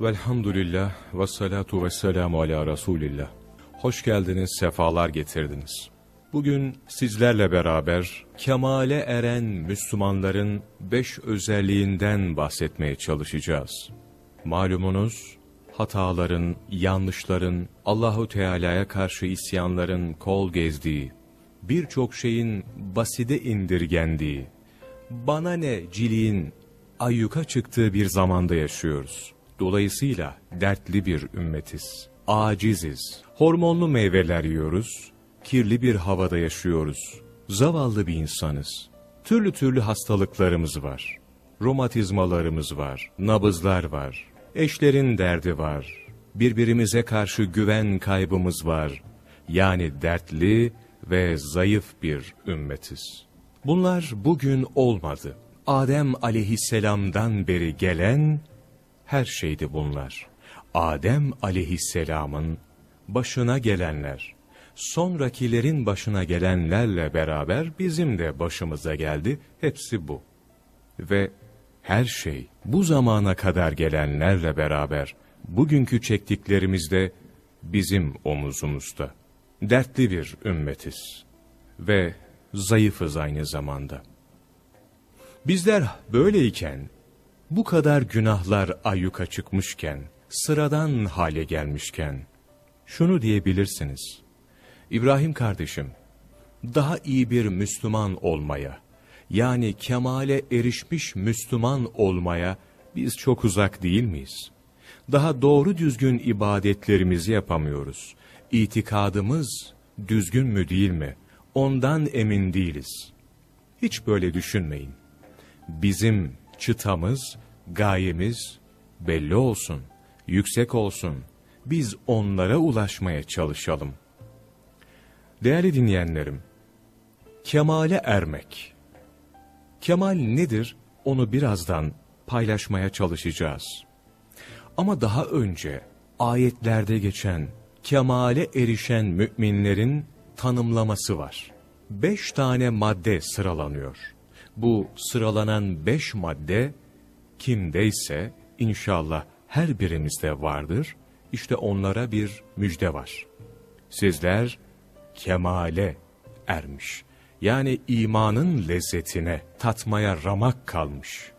Velhamdülillah ve salatu ve selamu ala Resulillah. Hoş geldiniz, sefalar getirdiniz. Bugün sizlerle beraber kemale eren Müslümanların beş özelliğinden bahsetmeye çalışacağız. Malumunuz hataların, yanlışların, Allahu Teala'ya karşı isyanların kol gezdiği, birçok şeyin baside indirgendiği, bana ne ciliğin ayyuka çıktığı bir zamanda yaşıyoruz. Dolayısıyla dertli bir ümmetiz, aciziz, hormonlu meyveler yiyoruz, kirli bir havada yaşıyoruz, zavallı bir insanız. Türlü türlü hastalıklarımız var, romatizmalarımız var, nabızlar var, eşlerin derdi var, birbirimize karşı güven kaybımız var. Yani dertli ve zayıf bir ümmetiz. Bunlar bugün olmadı. Adem aleyhisselamdan beri gelen her şeydi bunlar. Adem aleyhisselamın başına gelenler, sonrakilerin başına gelenlerle beraber bizim de başımıza geldi. Hepsi bu. Ve her şey bu zamana kadar gelenlerle beraber bugünkü çektiklerimiz de bizim omuzumuzda. Dertli bir ümmetiz ve zayıfız aynı zamanda. Bizler böyleyken, bu kadar günahlar ayyuka çıkmışken, sıradan hale gelmişken, şunu diyebilirsiniz. İbrahim kardeşim, daha iyi bir Müslüman olmaya, yani kemale erişmiş Müslüman olmaya biz çok uzak değil miyiz? Daha doğru düzgün ibadetlerimizi yapamıyoruz. İtikadımız düzgün mü değil mi? Ondan emin değiliz. Hiç böyle düşünmeyin. Bizim çıtamız, gayemiz belli olsun, yüksek olsun. Biz onlara ulaşmaya çalışalım. Değerli dinleyenlerim, kemale ermek. Kemal nedir? Onu birazdan paylaşmaya çalışacağız. Ama daha önce ayetlerde geçen kemale erişen müminlerin tanımlaması var. Beş tane madde sıralanıyor. Bu sıralanan beş madde kimdeyse inşallah her birimizde vardır. İşte onlara bir müjde var. Sizler kemale ermiş. Yani imanın lezzetine, tatmaya ramak kalmış.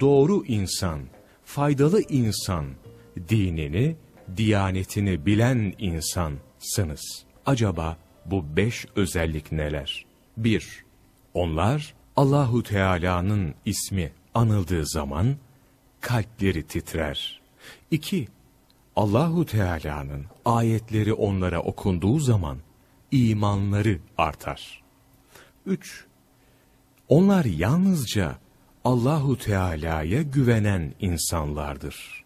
Doğru insan, faydalı insan, dinini, diyanetini bilen insansınız. Acaba bu beş özellik neler? Bir, onlar Allahu Teala'nın ismi anıldığı zaman kalpleri titrer. İki, Allahu Teala'nın ayetleri onlara okunduğu zaman imanları artar. Üç, onlar yalnızca Allahu Teala'ya güvenen insanlardır.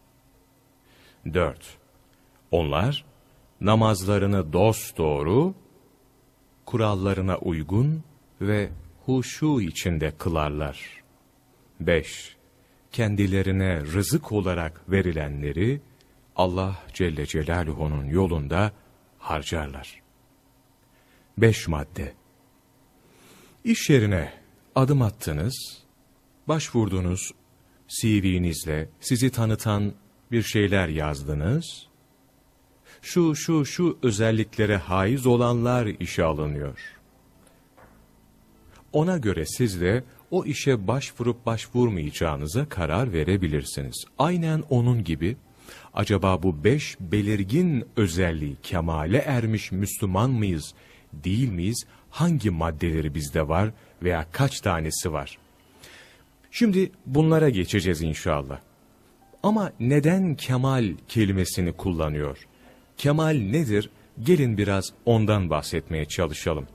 4. Onlar namazlarını dosdoğru, kurallarına uygun ve huşu içinde kılarlar. 5. Kendilerine rızık olarak verilenleri Allah Celle Celaluhu'nun yolunda harcarlar. 5 madde İş yerine adım attınız, başvurdunuz, CV'nizle sizi tanıtan bir şeyler yazdınız. Şu şu şu özelliklere haiz olanlar işe alınıyor. Ona göre siz de o işe başvurup başvurmayacağınıza karar verebilirsiniz. Aynen onun gibi acaba bu beş belirgin özelliği kemale ermiş Müslüman mıyız, değil miyiz? Hangi maddeleri bizde var veya kaç tanesi var? Şimdi bunlara geçeceğiz inşallah. Ama neden kemal kelimesini kullanıyor? Kemal nedir? Gelin biraz ondan bahsetmeye çalışalım.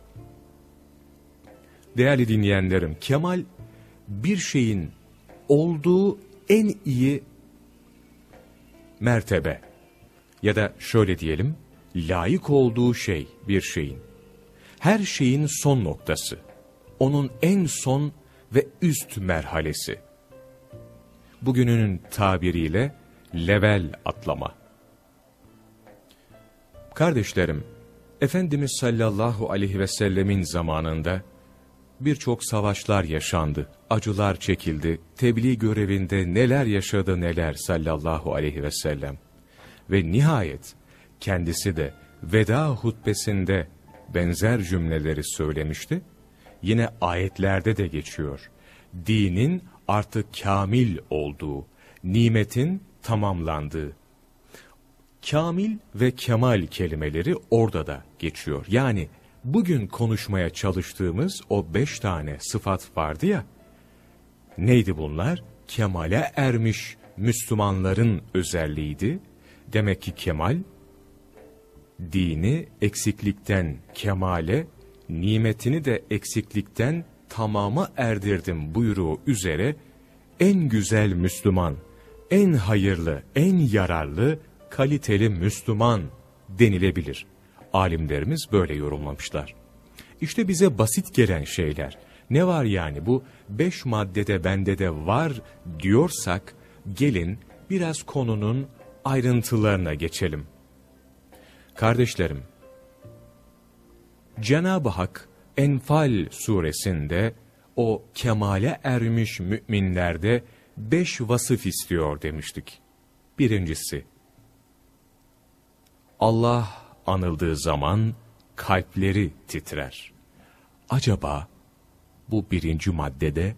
Değerli dinleyenlerim, kemal bir şeyin olduğu en iyi mertebe ya da şöyle diyelim, layık olduğu şey bir şeyin. Her şeyin son noktası, onun en son ve üst merhalesi. Bugünün tabiriyle level atlama. Kardeşlerim, Efendimiz sallallahu aleyhi ve sellemin zamanında birçok savaşlar yaşandı, acılar çekildi, tebliğ görevinde neler yaşadı neler sallallahu aleyhi ve sellem. Ve nihayet kendisi de veda hutbesinde benzer cümleleri söylemişti. Yine ayetlerde de geçiyor. Dinin artık kamil olduğu, nimetin tamamlandığı. Kamil ve kemal kelimeleri orada da geçiyor. Yani bugün konuşmaya çalıştığımız o beş tane sıfat vardı ya, neydi bunlar? Kemale ermiş Müslümanların özelliğiydi. Demek ki kemal, dini eksiklikten kemale, nimetini de eksiklikten tamama erdirdim buyruğu üzere en güzel Müslüman, en hayırlı, en yararlı, kaliteli Müslüman denilebilir. Alimlerimiz böyle yorumlamışlar. İşte bize basit gelen şeyler. Ne var yani bu beş maddede bende de var diyorsak gelin biraz konunun ayrıntılarına geçelim. Kardeşlerim, Cenab-ı Hak Enfal suresinde o kemale ermiş müminlerde beş vasıf istiyor demiştik. Birincisi, Allah anıldığı zaman kalpleri titrer. Acaba bu birinci maddede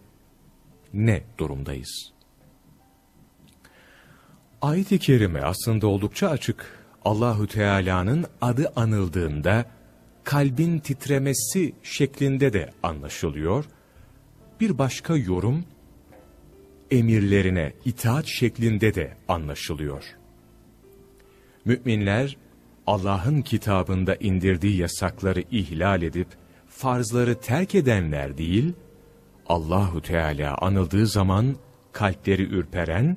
ne durumdayız? Ayet-i Kerime aslında oldukça açık. Allahü Teala'nın adı anıldığında kalbin titremesi şeklinde de anlaşılıyor. Bir başka yorum emirlerine itaat şeklinde de anlaşılıyor. Müminler Allah'ın kitabında indirdiği yasakları ihlal edip farzları terk edenler değil, Allahu Teala anıldığı zaman kalpleri ürperen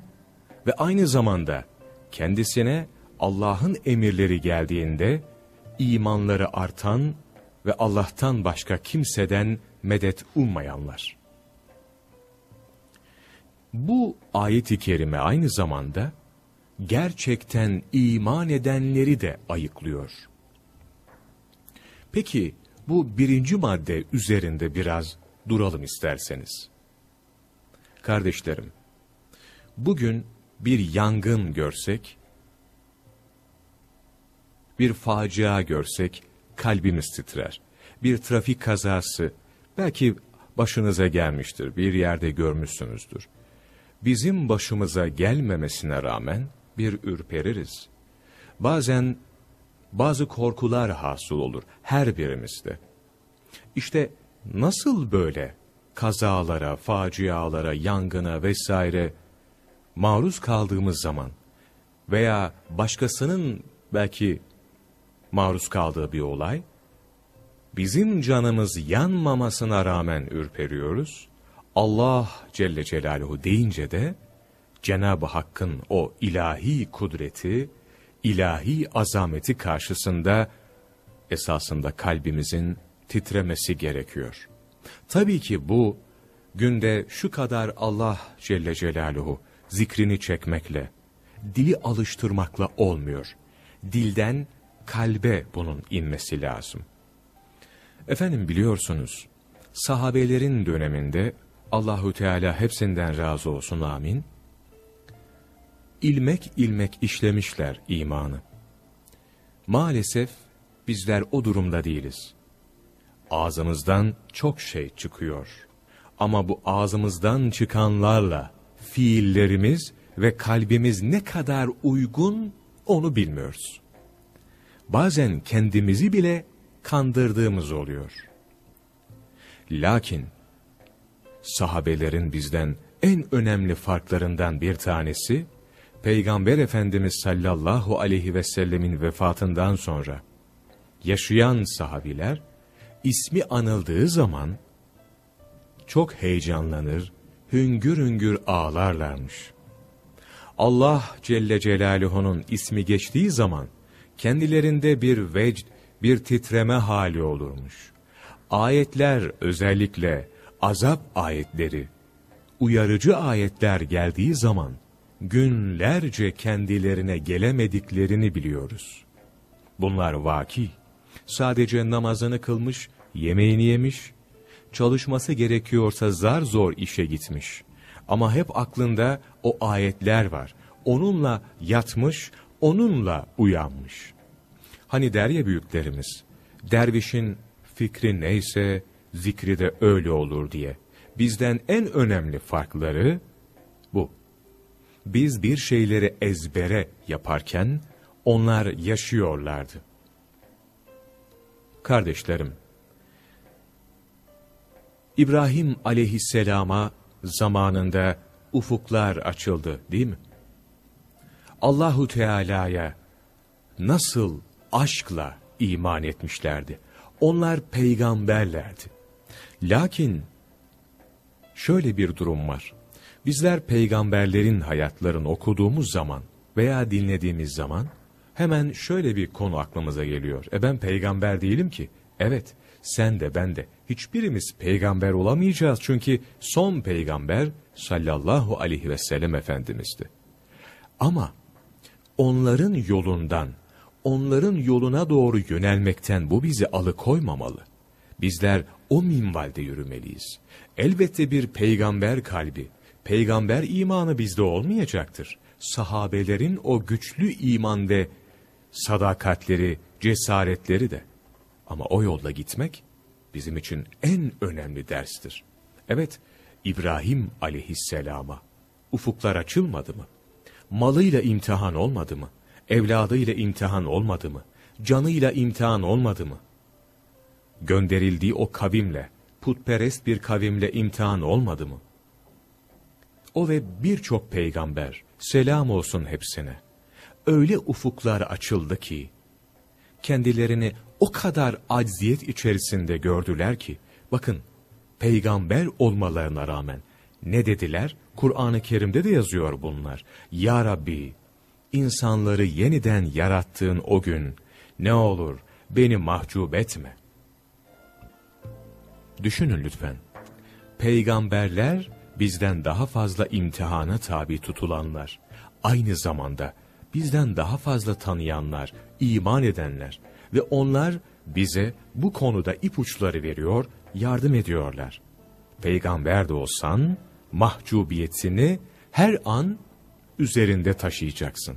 ve aynı zamanda kendisine Allah'ın emirleri geldiğinde imanları artan ve Allah'tan başka kimseden medet ummayanlar. Bu ayet-i kerime aynı zamanda gerçekten iman edenleri de ayıklıyor. Peki bu birinci madde üzerinde biraz duralım isterseniz. Kardeşlerim, bugün bir yangın görsek, bir facia görsek kalbimiz titrer. Bir trafik kazası belki başınıza gelmiştir, bir yerde görmüşsünüzdür. Bizim başımıza gelmemesine rağmen bir ürpeririz. Bazen bazı korkular hasıl olur her birimizde. İşte nasıl böyle kazalara, facialara, yangına vesaire maruz kaldığımız zaman veya başkasının belki maruz kaldığı bir olay, bizim canımız yanmamasına rağmen ürperiyoruz. Allah Celle Celaluhu deyince de Cenab-ı Hakk'ın o ilahi kudreti, ilahi azameti karşısında esasında kalbimizin titremesi gerekiyor. Tabii ki bu günde şu kadar Allah Celle Celaluhu zikrini çekmekle, dili alıştırmakla olmuyor. Dilden kalbe bunun inmesi lazım. Efendim biliyorsunuz, sahabelerin döneminde Allahu Teala hepsinden razı olsun amin. İlmek ilmek işlemişler imanı. Maalesef bizler o durumda değiliz. Ağzımızdan çok şey çıkıyor. Ama bu ağzımızdan çıkanlarla fiillerimiz ve kalbimiz ne kadar uygun onu bilmiyoruz bazen kendimizi bile kandırdığımız oluyor. Lakin sahabelerin bizden en önemli farklarından bir tanesi, Peygamber Efendimiz sallallahu aleyhi ve sellemin vefatından sonra yaşayan sahabiler, ismi anıldığı zaman çok heyecanlanır, hüngür hüngür ağlarlarmış. Allah Celle Celaluhu'nun ismi geçtiği zaman kendilerinde bir vecd, bir titreme hali olurmuş. Ayetler özellikle azap ayetleri, uyarıcı ayetler geldiği zaman günlerce kendilerine gelemediklerini biliyoruz. Bunlar vaki. Sadece namazını kılmış, yemeğini yemiş, çalışması gerekiyorsa zar zor işe gitmiş. Ama hep aklında o ayetler var. Onunla yatmış, onunla uyanmış. Hani der ya büyüklerimiz, dervişin fikri neyse zikri de öyle olur diye. Bizden en önemli farkları. Biz bir şeyleri ezbere yaparken onlar yaşıyorlardı. Kardeşlerim, İbrahim aleyhisselama zamanında ufuklar açıldı değil mi? Allahu Teala'ya nasıl aşkla iman etmişlerdi. Onlar peygamberlerdi. Lakin şöyle bir durum var. Bizler peygamberlerin hayatlarını okuduğumuz zaman veya dinlediğimiz zaman hemen şöyle bir konu aklımıza geliyor. E ben peygamber değilim ki. Evet, sen de ben de. Hiçbirimiz peygamber olamayacağız çünkü son peygamber sallallahu aleyhi ve sellem Efendimiz'di. Ama onların yolundan, onların yoluna doğru yönelmekten bu bizi alıkoymamalı. Bizler o minvalde yürümeliyiz. Elbette bir peygamber kalbi, peygamber imanı bizde olmayacaktır. Sahabelerin o güçlü iman sadakatleri, cesaretleri de. Ama o yolda gitmek bizim için en önemli derstir. Evet, İbrahim aleyhisselama ufuklar açılmadı mı? Malıyla imtihan olmadı mı? Evladıyla imtihan olmadı mı? Canıyla imtihan olmadı mı? Gönderildiği o kavimle, putperest bir kavimle imtihan olmadı mı? O ve birçok peygamber, selam olsun hepsine. Öyle ufuklar açıldı ki, kendilerini o kadar acziyet içerisinde gördüler ki, bakın, peygamber olmalarına rağmen ne dediler? Kur'an-ı Kerim'de de yazıyor bunlar. Ya Rabbi, insanları yeniden yarattığın o gün, ne olur beni mahcup etme. Düşünün lütfen. Peygamberler bizden daha fazla imtihana tabi tutulanlar. Aynı zamanda bizden daha fazla tanıyanlar, iman edenler ve onlar bize bu konuda ipuçları veriyor, yardım ediyorlar. Peygamber de olsan mahcubiyetini her an üzerinde taşıyacaksın.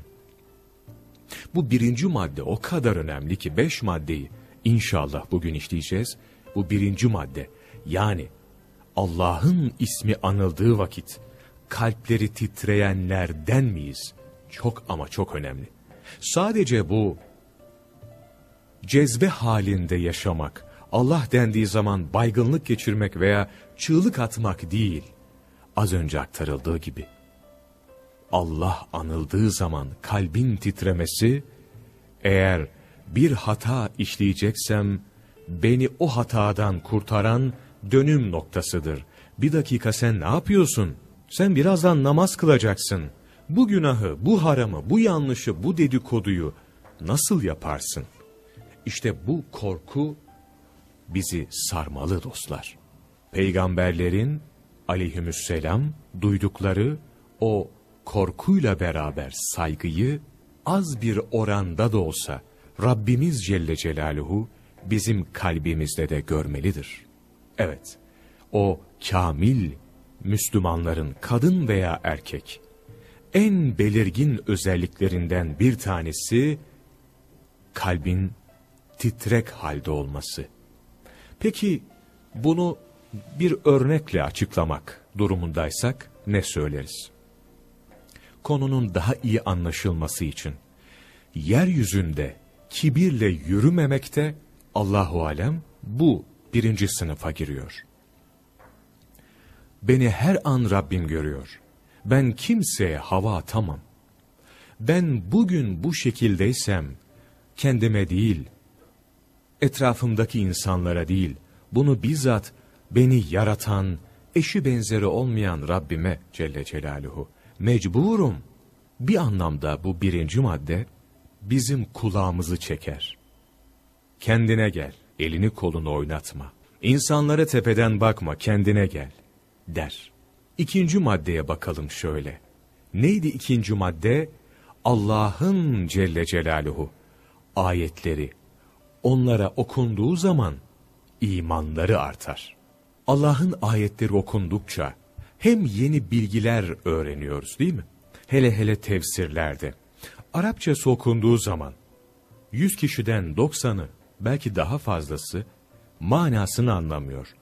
Bu birinci madde o kadar önemli ki beş maddeyi inşallah bugün işleyeceğiz. Bu birinci madde yani Allah'ın ismi anıldığı vakit kalpleri titreyenlerden miyiz? Çok ama çok önemli. Sadece bu cezbe halinde yaşamak, Allah dendiği zaman baygınlık geçirmek veya çığlık atmak değil. Az önce aktarıldığı gibi. Allah anıldığı zaman kalbin titremesi, eğer bir hata işleyeceksem, beni o hatadan kurtaran dönüm noktasıdır. Bir dakika sen ne yapıyorsun? Sen birazdan namaz kılacaksın. Bu günahı, bu haramı, bu yanlışı, bu dedikoduyu nasıl yaparsın? İşte bu korku bizi sarmalı dostlar. Peygamberlerin aleyhisselam duydukları o korkuyla beraber saygıyı az bir oranda da olsa Rabbimiz Celle Celaluhu bizim kalbimizde de görmelidir. Evet, o kamil Müslümanların kadın veya erkek en belirgin özelliklerinden bir tanesi kalbin titrek halde olması. Peki bunu bir örnekle açıklamak durumundaysak ne söyleriz? Konunun daha iyi anlaşılması için yeryüzünde kibirle yürümemekte Allahu alem bu birinci sınıfa giriyor. Beni her an Rabbim görüyor. Ben kimseye hava atamam. Ben bugün bu şekildeysem kendime değil, etrafımdaki insanlara değil, bunu bizzat beni yaratan, eşi benzeri olmayan Rabbime Celle Celaluhu mecburum. Bir anlamda bu birinci madde bizim kulağımızı çeker. Kendine gel, elini kolunu oynatma. İnsanlara tepeden bakma, kendine gel, der. İkinci maddeye bakalım şöyle. Neydi ikinci madde? Allah'ın Celle Celaluhu ayetleri, onlara okunduğu zaman imanları artar. Allah'ın ayetleri okundukça hem yeni bilgiler öğreniyoruz değil mi? Hele hele tefsirlerde. Arapçası okunduğu zaman 100 kişiden 90'ı belki daha fazlası manasını anlamıyor.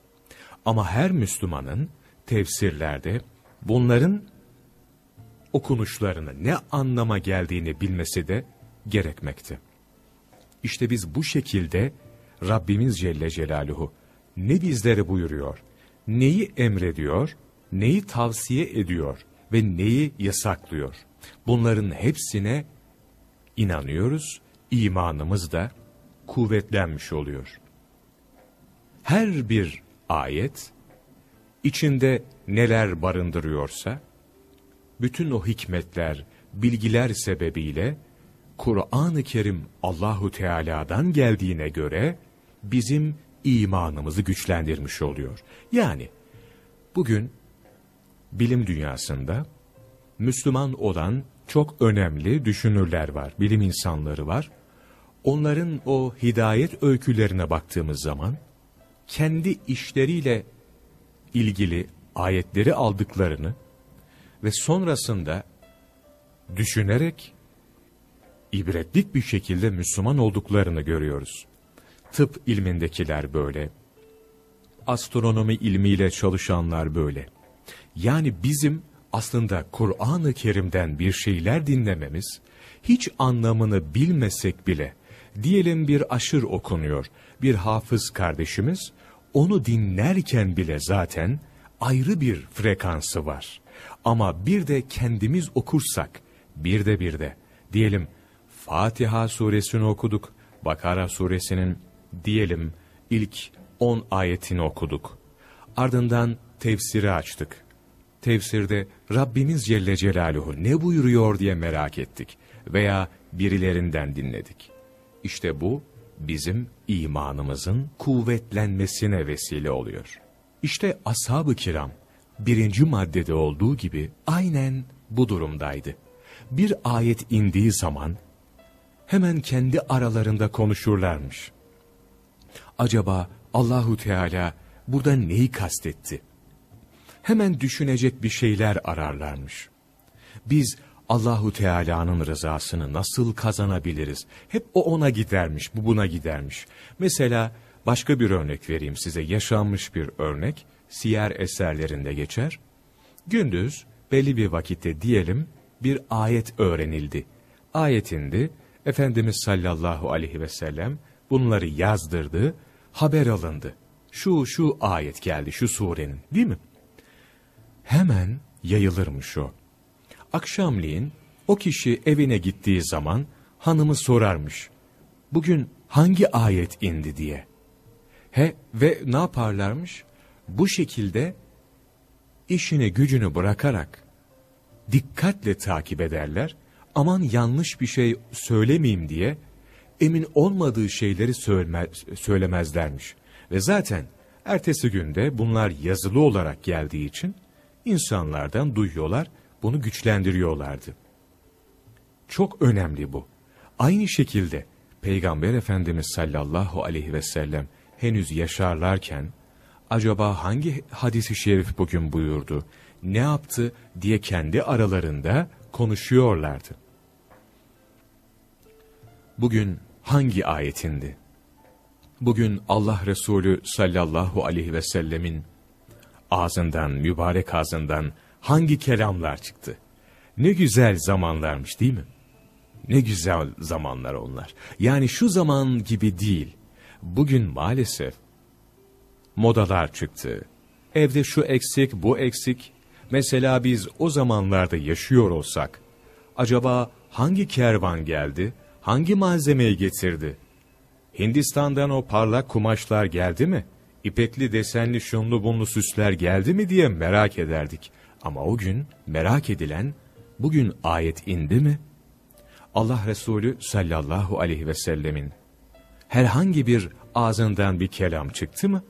Ama her Müslümanın tefsirlerde bunların okunuşlarını ne anlama geldiğini bilmesi de gerekmekte. İşte biz bu şekilde Rabbimiz Celle Celaluhu ne bizlere buyuruyor, neyi emrediyor, neyi tavsiye ediyor ve neyi yasaklıyor. Bunların hepsine inanıyoruz, imanımız da kuvvetlenmiş oluyor. Her bir ayet içinde neler barındırıyorsa, bütün o hikmetler, bilgiler sebebiyle Kur'an-ı Kerim Allahu Teala'dan geldiğine göre bizim imanımızı güçlendirmiş oluyor. Yani bugün bilim dünyasında Müslüman olan çok önemli düşünürler var, bilim insanları var. Onların o hidayet öykülerine baktığımız zaman kendi işleriyle ilgili ayetleri aldıklarını ve sonrasında düşünerek ibretlik bir şekilde Müslüman olduklarını görüyoruz. Tıp ilmindekiler böyle. Astronomi ilmiyle çalışanlar böyle. Yani bizim aslında Kur'an-ı Kerim'den bir şeyler dinlememiz, hiç anlamını bilmesek bile, diyelim bir aşır okunuyor, bir hafız kardeşimiz, onu dinlerken bile zaten ayrı bir frekansı var. Ama bir de kendimiz okursak, bir de bir de, diyelim Fatiha suresini okuduk, Bakara suresinin diyelim ilk 10 ayetini okuduk. Ardından tefsiri açtık. Tefsirde Rabbimiz Celle Celaluhu ne buyuruyor diye merak ettik veya birilerinden dinledik. İşte bu bizim imanımızın kuvvetlenmesine vesile oluyor. İşte ashab-ı kiram birinci maddede olduğu gibi aynen bu durumdaydı. Bir ayet indiği zaman hemen kendi aralarında konuşurlarmış. Acaba Allahu Teala burada neyi kastetti? Hemen düşünecek bir şeyler ararlarmış. Biz Allahu Teala'nın rızasını nasıl kazanabiliriz? Hep o ona gidermiş, bu buna gidermiş. Mesela başka bir örnek vereyim size. Yaşanmış bir örnek. Siyer eserlerinde geçer. Gündüz belli bir vakitte diyelim bir ayet öğrenildi. Ayetindi. Efendimiz sallallahu aleyhi ve sellem bunları yazdırdı, haber alındı. Şu şu ayet geldi şu surenin değil mi? Hemen yayılırmış o. Akşamleyin o kişi evine gittiği zaman hanımı sorarmış. Bugün hangi ayet indi diye. He ve ne yaparlarmış? Bu şekilde işini gücünü bırakarak dikkatle takip ederler. Aman yanlış bir şey söylemeyeyim diye emin olmadığı şeyleri söylemezlermiş. Ve zaten ertesi günde bunlar yazılı olarak geldiği için insanlardan duyuyorlar, bunu güçlendiriyorlardı. Çok önemli bu. Aynı şekilde Peygamber Efendimiz sallallahu aleyhi ve sellem henüz yaşarlarken acaba hangi hadisi şerif bugün buyurdu, ne yaptı diye kendi aralarında konuşuyorlardı. Bugün hangi ayetindi? Bugün Allah Resulü sallallahu aleyhi ve sellemin ağzından, mübarek ağzından hangi kelamlar çıktı? Ne güzel zamanlarmış değil mi? Ne güzel zamanlar onlar. Yani şu zaman gibi değil. Bugün maalesef modalar çıktı. Evde şu eksik, bu eksik. Mesela biz o zamanlarda yaşıyor olsak, acaba hangi kervan geldi, hangi malzemeyi getirdi? Hindistan'dan o parlak kumaşlar geldi mi? İpekli desenli şunlu bunlu süsler geldi mi diye merak ederdik. Ama o gün merak edilen, bugün ayet indi mi? Allah Resulü sallallahu aleyhi ve sellemin herhangi bir ağzından bir kelam çıktı mı?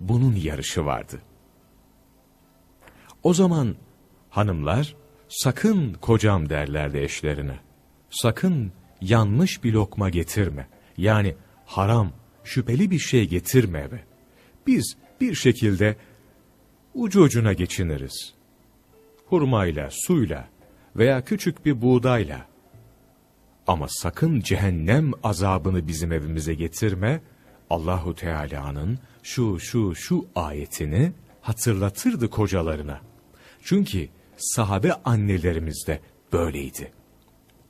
Bunun yarışı vardı. O zaman hanımlar sakın kocam derlerdi eşlerine. Sakın yanlış bir lokma getirme. Yani haram, şüpheli bir şey getirme eve. Biz bir şekilde ucu ucuna geçiniriz. Hurmayla, suyla veya küçük bir buğdayla. Ama sakın cehennem azabını bizim evimize getirme. Allahu Teala'nın şu şu şu ayetini hatırlatırdı kocalarına. Çünkü sahabe annelerimiz de böyleydi.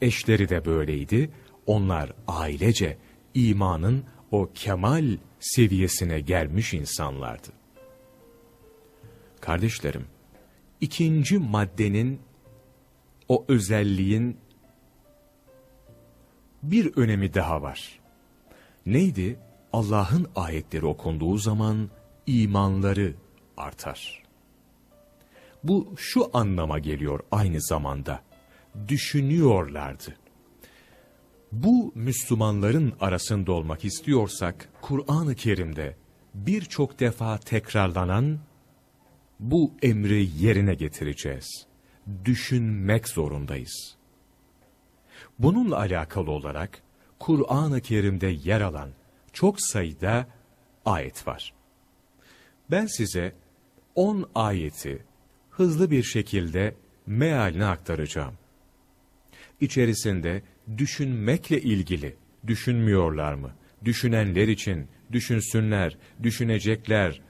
Eşleri de böyleydi. Onlar ailece imanın o kemal seviyesine gelmiş insanlardı. Kardeşlerim, ikinci maddenin, o özelliğin bir önemi daha var. Neydi? Allah'ın ayetleri okunduğu zaman imanları artar. Bu şu anlama geliyor aynı zamanda. Düşünüyorlardı. Bu Müslümanların arasında olmak istiyorsak, Kur'an-ı Kerim'de birçok defa tekrarlanan bu emri yerine getireceğiz. Düşünmek zorundayız. Bununla alakalı olarak Kur'an-ı Kerim'de yer alan çok sayıda ayet var. Ben size 10 ayeti hızlı bir şekilde mealini aktaracağım. İçerisinde düşünmekle ilgili düşünmüyorlar mı? Düşünenler için düşünsünler, düşünecekler.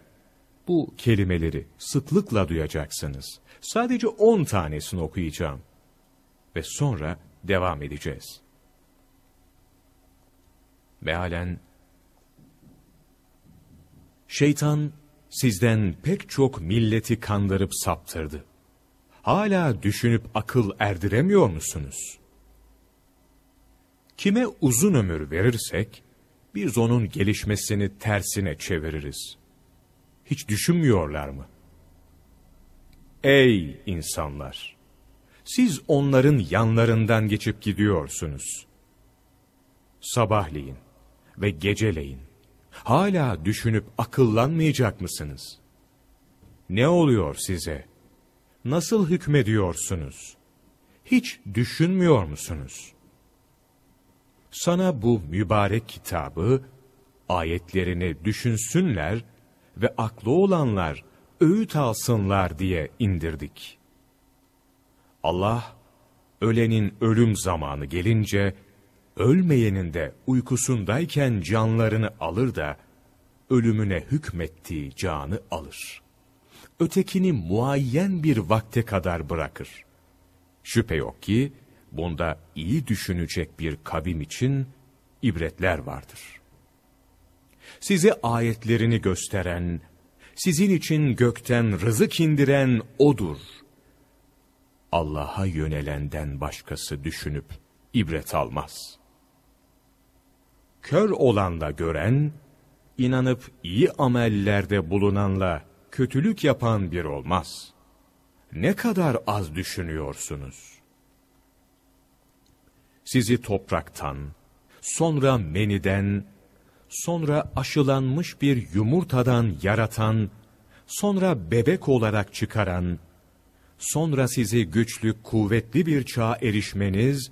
Bu kelimeleri sıklıkla duyacaksınız. Sadece 10 tanesini okuyacağım. Ve sonra devam edeceğiz. Mealen, Şeytan sizden pek çok milleti kandırıp saptırdı. Hala düşünüp akıl erdiremiyor musunuz? Kime uzun ömür verirsek, biz onun gelişmesini tersine çeviririz. Hiç düşünmüyorlar mı? Ey insanlar! Siz onların yanlarından geçip gidiyorsunuz. Sabahleyin ve geceleyin hala düşünüp akıllanmayacak mısınız? Ne oluyor size? Nasıl hükmediyorsunuz? Hiç düşünmüyor musunuz? Sana bu mübarek kitabı, ayetlerini düşünsünler ve aklı olanlar öğüt alsınlar diye indirdik. Allah, ölenin ölüm zamanı gelince, ölmeyenin de uykusundayken canlarını alır da, ölümüne hükmettiği canı alır. Ötekini muayyen bir vakte kadar bırakır. Şüphe yok ki, bunda iyi düşünecek bir kavim için ibretler vardır. Size ayetlerini gösteren, sizin için gökten rızık indiren O'dur. Allah'a yönelenden başkası düşünüp ibret almaz. Kör olan da gören, inanıp iyi amellerde bulunanla kötülük yapan bir olmaz. Ne kadar az düşünüyorsunuz? Sizi topraktan, sonra meniden, sonra aşılanmış bir yumurtadan yaratan, sonra bebek olarak çıkaran, sonra sizi güçlü, kuvvetli bir çağa erişmeniz,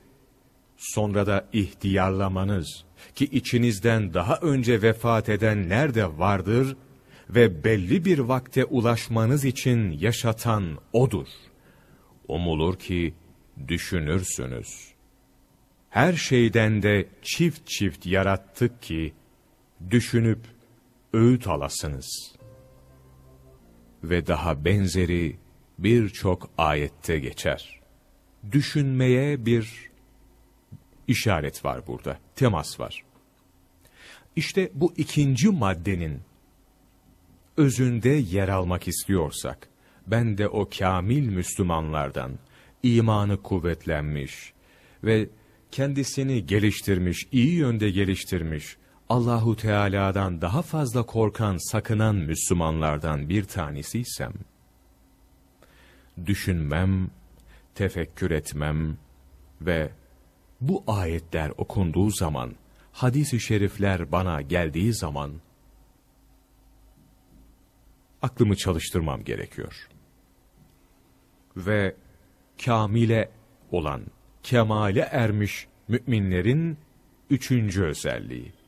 sonra da ihtiyarlamanız ki içinizden daha önce vefat edenler de vardır ve belli bir vakte ulaşmanız için yaşatan O'dur. Umulur ki düşünürsünüz. Her şeyden de çift çift yarattık ki, düşünüp öğüt alasınız. Ve daha benzeri birçok ayette geçer. Düşünmeye bir işaret var burada, temas var. İşte bu ikinci maddenin özünde yer almak istiyorsak, ben de o kamil Müslümanlardan, imanı kuvvetlenmiş ve kendisini geliştirmiş, iyi yönde geliştirmiş, Allahu Teala'dan daha fazla korkan, sakınan Müslümanlardan bir tanesiysem, düşünmem, tefekkür etmem ve bu ayetler okunduğu zaman, hadis-i şerifler bana geldiği zaman, aklımı çalıştırmam gerekiyor. Ve kamile olan, kemale ermiş müminlerin üçüncü özelliği,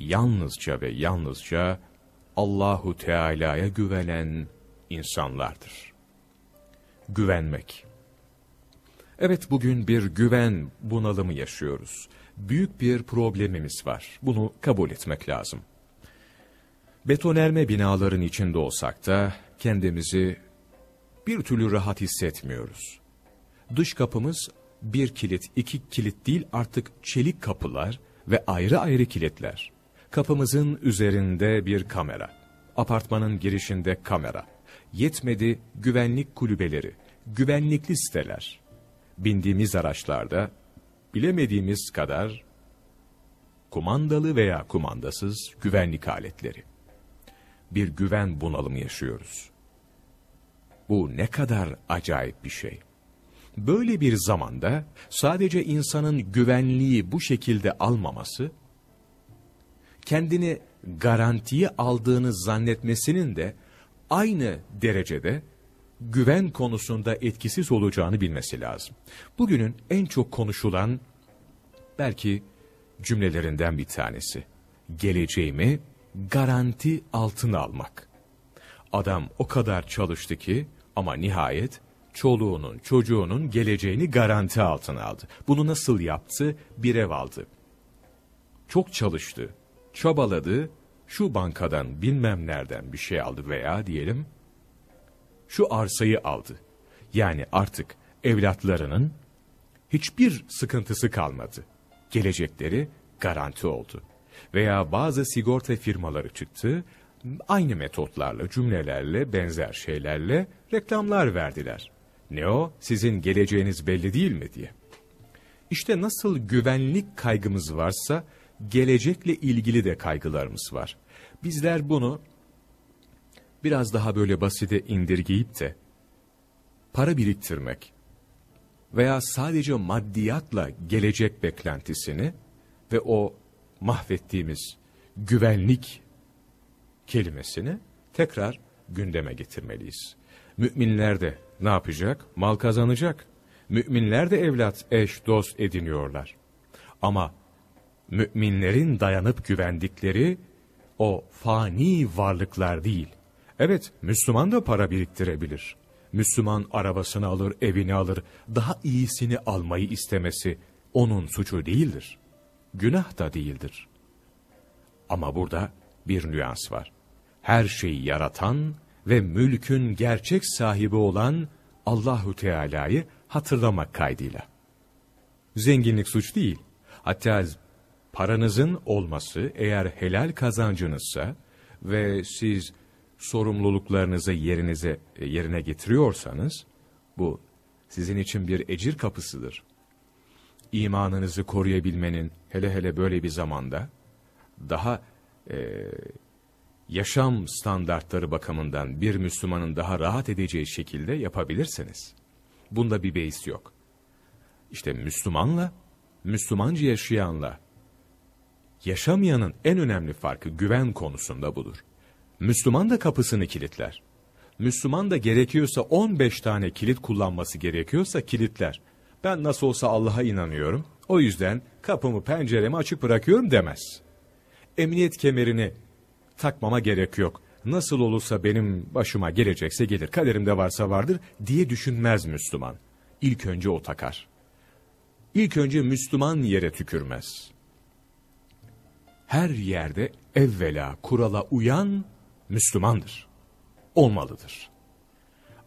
yalnızca ve yalnızca Allahu Teala'ya güvenen, insanlardır. Güvenmek. Evet bugün bir güven bunalımı yaşıyoruz. Büyük bir problemimiz var. Bunu kabul etmek lazım. Betonerme binaların içinde olsak da kendimizi bir türlü rahat hissetmiyoruz. Dış kapımız bir kilit, iki kilit değil artık çelik kapılar ve ayrı ayrı kilitler. Kapımızın üzerinde bir kamera. Apartmanın girişinde kamera. Yetmedi güvenlik kulübeleri, güvenlikli siteler. Bindiğimiz araçlarda bilemediğimiz kadar kumandalı veya kumandasız güvenlik aletleri. Bir güven bunalımı yaşıyoruz. Bu ne kadar acayip bir şey. Böyle bir zamanda sadece insanın güvenliği bu şekilde almaması, kendini garantiye aldığını zannetmesinin de aynı derecede güven konusunda etkisiz olacağını bilmesi lazım. Bugünün en çok konuşulan belki cümlelerinden bir tanesi. Geleceğimi garanti altına almak. Adam o kadar çalıştı ki ama nihayet çoluğunun, çocuğunun geleceğini garanti altına aldı. Bunu nasıl yaptı? Bir ev aldı. Çok çalıştı, çabaladı, şu bankadan bilmem nereden bir şey aldı veya diyelim şu arsayı aldı. Yani artık evlatlarının hiçbir sıkıntısı kalmadı. Gelecekleri garanti oldu. Veya bazı sigorta firmaları çıktı, aynı metotlarla, cümlelerle, benzer şeylerle reklamlar verdiler. Ne o? Sizin geleceğiniz belli değil mi diye. İşte nasıl güvenlik kaygımız varsa, gelecekle ilgili de kaygılarımız var. Bizler bunu biraz daha böyle basite indirgeyip de para biriktirmek veya sadece maddiyatla gelecek beklentisini ve o mahvettiğimiz güvenlik kelimesini tekrar gündeme getirmeliyiz. Müminler de ne yapacak? Mal kazanacak. Müminler de evlat, eş, dost ediniyorlar. Ama müminlerin dayanıp güvendikleri o fani varlıklar değil. Evet, Müslüman da para biriktirebilir. Müslüman arabasını alır, evini alır, daha iyisini almayı istemesi onun suçu değildir. Günah da değildir. Ama burada bir nüans var. Her şeyi yaratan ve mülkün gerçek sahibi olan Allahu Teala'yı hatırlamak kaydıyla. Zenginlik suç değil. Hatta paranızın olması eğer helal kazancınızsa ve siz sorumluluklarınızı yerinize e, yerine getiriyorsanız bu sizin için bir ecir kapısıdır. İmanınızı koruyabilmenin hele hele böyle bir zamanda daha e, yaşam standartları bakımından bir Müslümanın daha rahat edeceği şekilde yapabilirsiniz. Bunda bir beis yok. İşte Müslümanla, Müslümanca yaşayanla, yaşamayanın en önemli farkı güven konusunda budur. Müslüman da kapısını kilitler. Müslüman da gerekiyorsa 15 tane kilit kullanması gerekiyorsa kilitler. Ben nasıl olsa Allah'a inanıyorum, o yüzden kapımı penceremi açık bırakıyorum demez. Emniyet kemerini takmama gerek yok. Nasıl olursa benim başıma gelecekse gelir, kaderimde varsa vardır diye düşünmez Müslüman. İlk önce o takar. İlk önce Müslüman yere tükürmez. Her yerde evvela kurala uyan Müslümandır. Olmalıdır.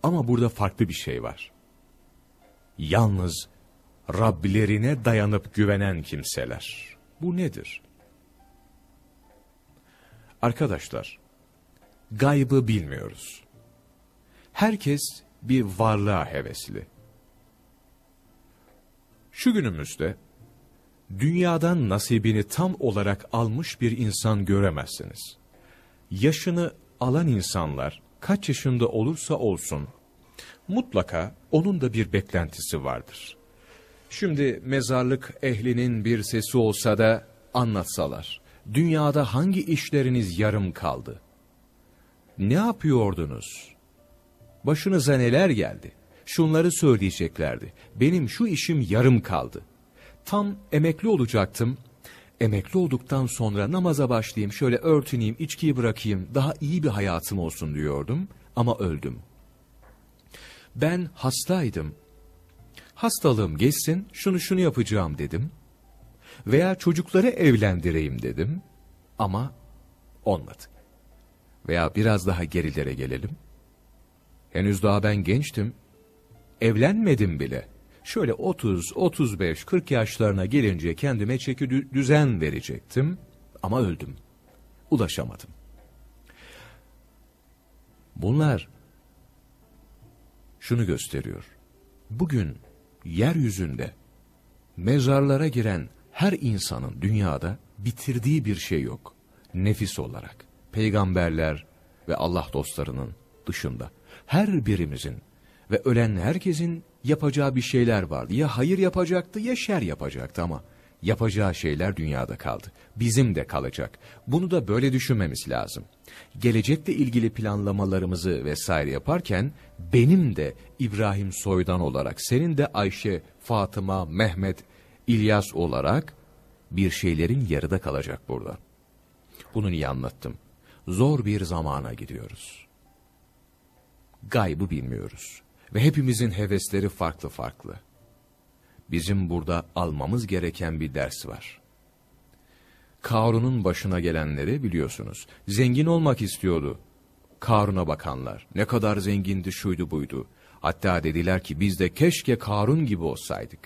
Ama burada farklı bir şey var. Yalnız Rablerine dayanıp güvenen kimseler. Bu nedir? Arkadaşlar, gaybı bilmiyoruz. Herkes bir varlığa hevesli. Şu günümüzde dünyadan nasibini tam olarak almış bir insan göremezsiniz. Yaşını alan insanlar kaç yaşında olursa olsun mutlaka onun da bir beklentisi vardır. Şimdi mezarlık ehlinin bir sesi olsa da anlatsalar dünyada hangi işleriniz yarım kaldı? Ne yapıyordunuz? Başınıza neler geldi? Şunları söyleyeceklerdi. Benim şu işim yarım kaldı. Tam emekli olacaktım. Emekli olduktan sonra namaza başlayayım, şöyle örtüneyim, içkiyi bırakayım, daha iyi bir hayatım olsun diyordum. ama öldüm. Ben hastaydım. Hastalığım geçsin, şunu şunu yapacağım dedim. Veya çocukları evlendireyim dedim. Ama olmadı. Veya biraz daha gerilere gelelim. Henüz daha ben gençtim. Evlenmedim bile. Şöyle 30, 35, 40 yaşlarına gelince kendime çeki düzen verecektim. Ama öldüm. Ulaşamadım. Bunlar şunu gösteriyor. Bugün yeryüzünde mezarlara giren her insanın dünyada bitirdiği bir şey yok. Nefis olarak. Peygamberler ve Allah dostlarının dışında. Her birimizin ve ölen herkesin yapacağı bir şeyler vardı. Ya hayır yapacaktı ya şer yapacaktı ama yapacağı şeyler dünyada kaldı. Bizim de kalacak. Bunu da böyle düşünmemiz lazım. Gelecekle ilgili planlamalarımızı vesaire yaparken benim de İbrahim Soydan olarak, senin de Ayşe, Fatıma, Mehmet, İlyas olarak bir şeylerin yarıda kalacak burada. Bunu niye anlattım? Zor bir zamana gidiyoruz. Gaybı bilmiyoruz. Ve hepimizin hevesleri farklı farklı. Bizim burada almamız gereken bir ders var. Karun'un başına gelenleri biliyorsunuz. Zengin olmak istiyordu. Karun'a bakanlar. Ne kadar zengindi şuydu buydu. Hatta dediler ki biz de keşke Karun gibi olsaydık.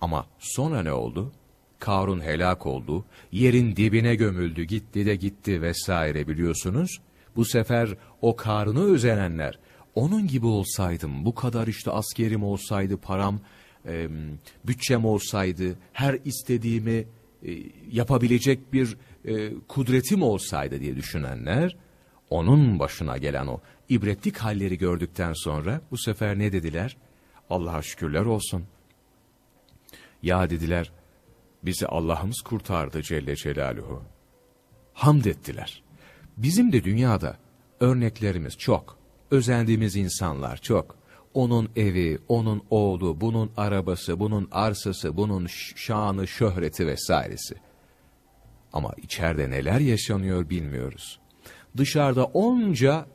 Ama sonra ne oldu? Karun helak oldu, yerin dibine gömüldü, gitti de gitti vesaire biliyorsunuz. Bu sefer o Karun'u özenenler, onun gibi olsaydım, bu kadar işte askerim olsaydı, param, e, bütçem olsaydı, her istediğimi e, yapabilecek bir e, kudretim olsaydı diye düşünenler, onun başına gelen o ibretlik halleri gördükten sonra bu sefer ne dediler? Allah'a şükürler olsun. Ya dediler, bizi Allah'ımız kurtardı Celle Celaluhu. Hamd ettiler. Bizim de dünyada örneklerimiz çok, özendiğimiz insanlar çok. Onun evi, onun oğlu, bunun arabası, bunun arsası, bunun şanı, şöhreti vesairesi. Ama içeride neler yaşanıyor bilmiyoruz. Dışarıda onca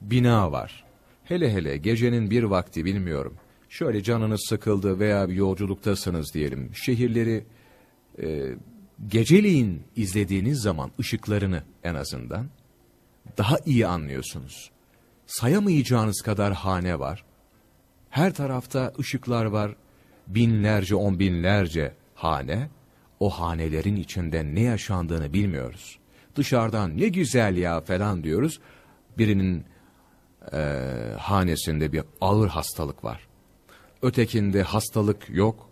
bina var. Hele hele gecenin bir vakti bilmiyorum. Şöyle canınız sıkıldı veya bir yolculuktasınız diyelim. Şehirleri e, geceliğin izlediğiniz zaman ışıklarını en azından daha iyi anlıyorsunuz. Sayamayacağınız kadar hane var. Her tarafta ışıklar var. Binlerce, on binlerce hane. O hanelerin içinde ne yaşandığını bilmiyoruz. Dışarıdan ne güzel ya falan diyoruz. Birinin e, hanesinde bir ağır hastalık var. Ötekinde hastalık yok,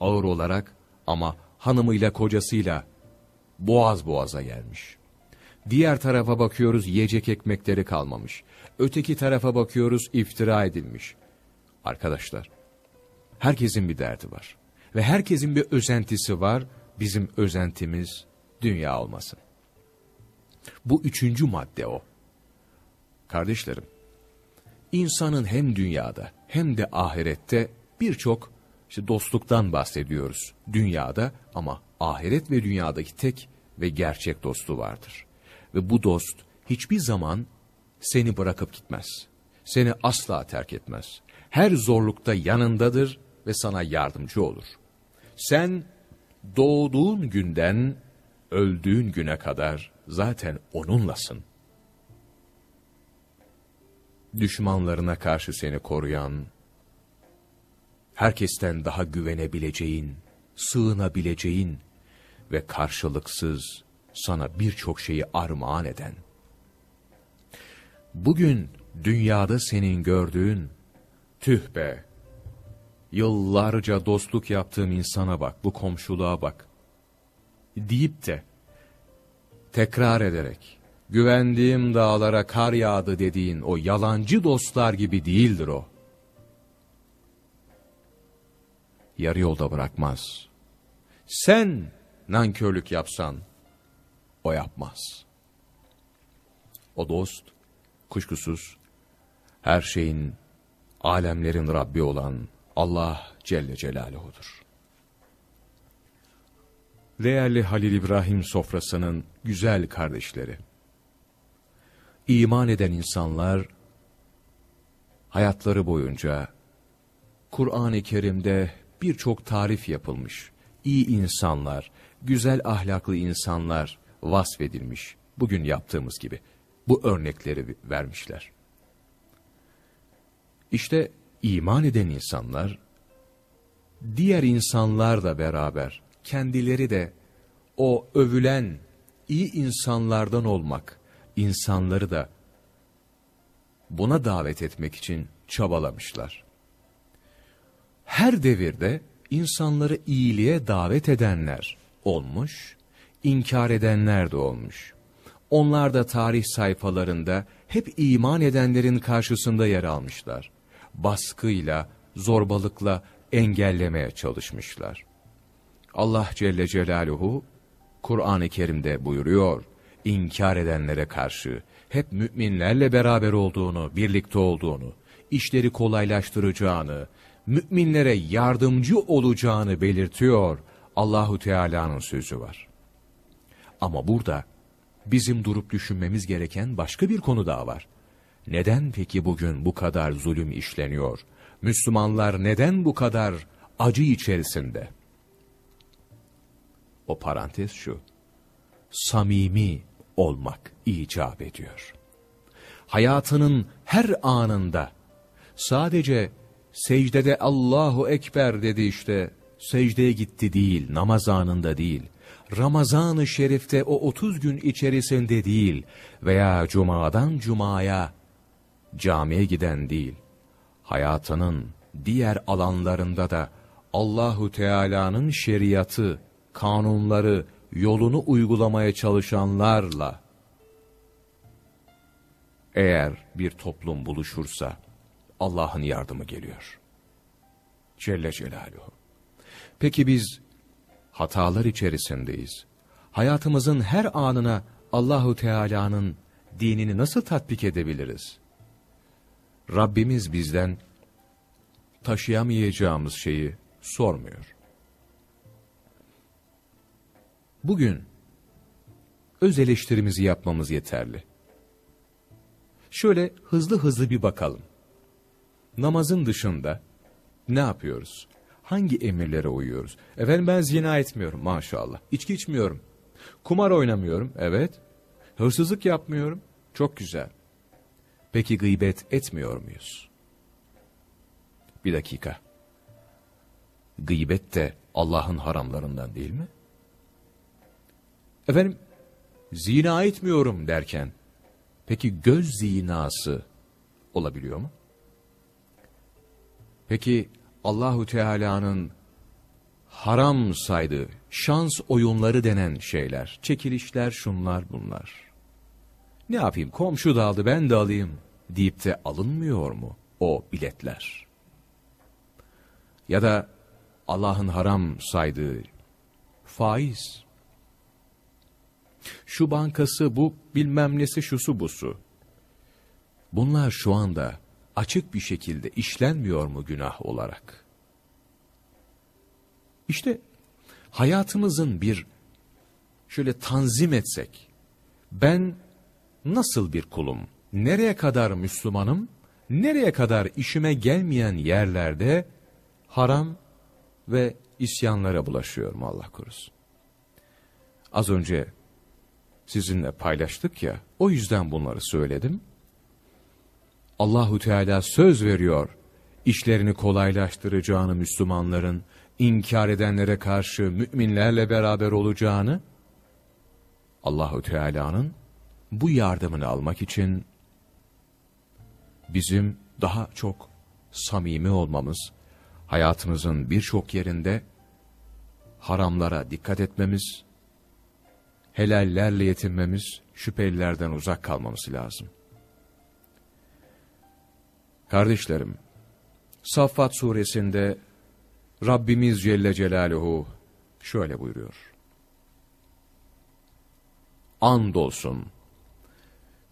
ağır olarak ama hanımıyla kocasıyla boğaz boğaza gelmiş. Diğer tarafa bakıyoruz yiyecek ekmekleri kalmamış. Öteki tarafa bakıyoruz iftira edilmiş. Arkadaşlar, herkesin bir derdi var. Ve herkesin bir özentisi var. Bizim özentimiz dünya olmasın. Bu üçüncü madde o. Kardeşlerim, insanın hem dünyada hem de ahirette birçok işte dostluktan bahsediyoruz dünyada ama ahiret ve dünyadaki tek ve gerçek dostu vardır. Ve bu dost hiçbir zaman seni bırakıp gitmez. Seni asla terk etmez. Her zorlukta yanındadır ve sana yardımcı olur. Sen doğduğun günden öldüğün güne kadar zaten onunlasın. Düşmanlarına karşı seni koruyan, herkesten daha güvenebileceğin, sığınabileceğin ve karşılıksız sana birçok şeyi armağan eden. Bugün dünyada senin gördüğün, tüh be, yıllarca dostluk yaptığım insana bak, bu komşuluğa bak, deyip de, tekrar ederek, güvendiğim dağlara kar yağdı dediğin o yalancı dostlar gibi değildir o. yarı yolda bırakmaz. Sen nankörlük yapsan, o yapmaz. O dost, kuşkusuz, her şeyin, alemlerin Rabbi olan Allah Celle Celaluhu'dur. Değerli Halil İbrahim sofrasının güzel kardeşleri, iman eden insanlar hayatları boyunca Kur'an-ı Kerim'de birçok tarif yapılmış. İyi insanlar, güzel ahlaklı insanlar vasfedilmiş. Bugün yaptığımız gibi. Bu örnekleri vermişler. İşte iman eden insanlar, diğer insanlar da beraber, kendileri de o övülen iyi insanlardan olmak, insanları da buna davet etmek için çabalamışlar. Her devirde insanları iyiliğe davet edenler olmuş, inkar edenler de olmuş. Onlar da tarih sayfalarında hep iman edenlerin karşısında yer almışlar. Baskıyla, zorbalıkla engellemeye çalışmışlar. Allah Celle Celaluhu Kur'an-ı Kerim'de buyuruyor, inkar edenlere karşı hep müminlerle beraber olduğunu, birlikte olduğunu, işleri kolaylaştıracağını, müminlere yardımcı olacağını belirtiyor Allahu Teala'nın sözü var. Ama burada bizim durup düşünmemiz gereken başka bir konu daha var. Neden peki bugün bu kadar zulüm işleniyor? Müslümanlar neden bu kadar acı içerisinde? O parantez şu. Samimi olmak icap ediyor. Hayatının her anında sadece secdede Allahu Ekber dedi işte secdeye gitti değil, namaz anında değil. Ramazan-ı Şerif'te o 30 gün içerisinde değil veya cumadan cumaya camiye giden değil. Hayatının diğer alanlarında da Allahu Teala'nın şeriatı, kanunları, yolunu uygulamaya çalışanlarla eğer bir toplum buluşursa Allah'ın yardımı geliyor. Celle Celaluhu. Peki biz hatalar içerisindeyiz. Hayatımızın her anına Allahu Teala'nın dinini nasıl tatbik edebiliriz? Rabbimiz bizden taşıyamayacağımız şeyi sormuyor. Bugün öz eleştirimizi yapmamız yeterli. Şöyle hızlı hızlı bir bakalım. Namazın dışında ne yapıyoruz? Hangi emirlere uyuyoruz? Efendim ben zina etmiyorum maşallah. İçki içmiyorum. Kumar oynamıyorum. Evet. Hırsızlık yapmıyorum. Çok güzel. Peki gıybet etmiyor muyuz? Bir dakika. Gıybet de Allah'ın haramlarından değil mi? Efendim, zina etmiyorum derken, peki göz zinası olabiliyor mu? Peki Allahu Teala'nın haram saydığı şans oyunları denen şeyler, çekilişler şunlar bunlar. Ne yapayım komşu da aldı ben de alayım deyip de alınmıyor mu o biletler? Ya da Allah'ın haram saydığı faiz, şu bankası bu bilmem nesi şusu busu. Bunlar şu anda açık bir şekilde işlenmiyor mu günah olarak? İşte hayatımızın bir şöyle tanzim etsek, ben nasıl bir kulum, nereye kadar Müslümanım, nereye kadar işime gelmeyen yerlerde haram ve isyanlara bulaşıyorum Allah korusun. Az önce sizinle paylaştık ya, o yüzden bunları söyledim. Allahu Teala söz veriyor, işlerini kolaylaştıracağını Müslümanların, inkar edenlere karşı müminlerle beraber olacağını, Allahu Teala'nın bu yardımını almak için bizim daha çok samimi olmamız, hayatımızın birçok yerinde haramlara dikkat etmemiz, helallerle yetinmemiz, şüphelilerden uzak kalmamız lazım. Kardeşlerim, Saffat suresinde Rabbimiz Celle Celaluhu şöyle buyuruyor. Andolsun,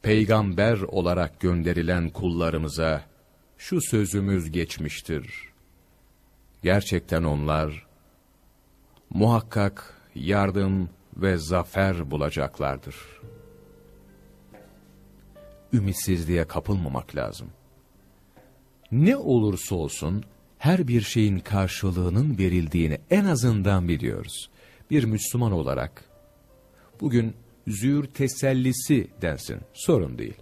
peygamber olarak gönderilen kullarımıza şu sözümüz geçmiştir. Gerçekten onlar, muhakkak yardım ve zafer bulacaklardır. ümitsizliğe kapılmamak lazım. Ne olursa olsun her bir şeyin karşılığının verildiğini en azından biliyoruz. Bir Müslüman olarak bugün züğür tesellisi densin sorun değil.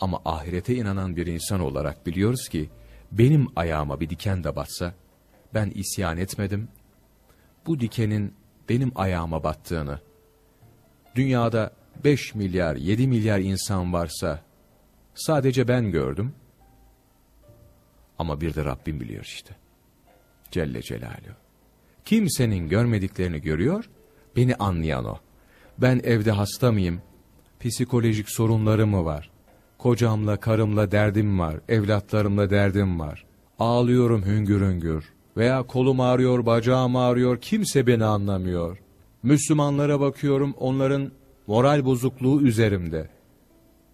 Ama ahirete inanan bir insan olarak biliyoruz ki benim ayağıma bir diken de batsa ben isyan etmedim. Bu dikenin benim ayağıma battığını dünyada 5 milyar 7 milyar insan varsa sadece ben gördüm. Ama bir de Rabbim biliyor işte. Celle Celaluhu. Kimsenin görmediklerini görüyor, beni anlayan o. Ben evde hasta mıyım? Psikolojik sorunlarım mı var? Kocamla, karımla derdim var, evlatlarımla derdim var. Ağlıyorum hüngür hüngür. Veya kolum ağrıyor, bacağım ağrıyor, kimse beni anlamıyor. Müslümanlara bakıyorum, onların moral bozukluğu üzerimde.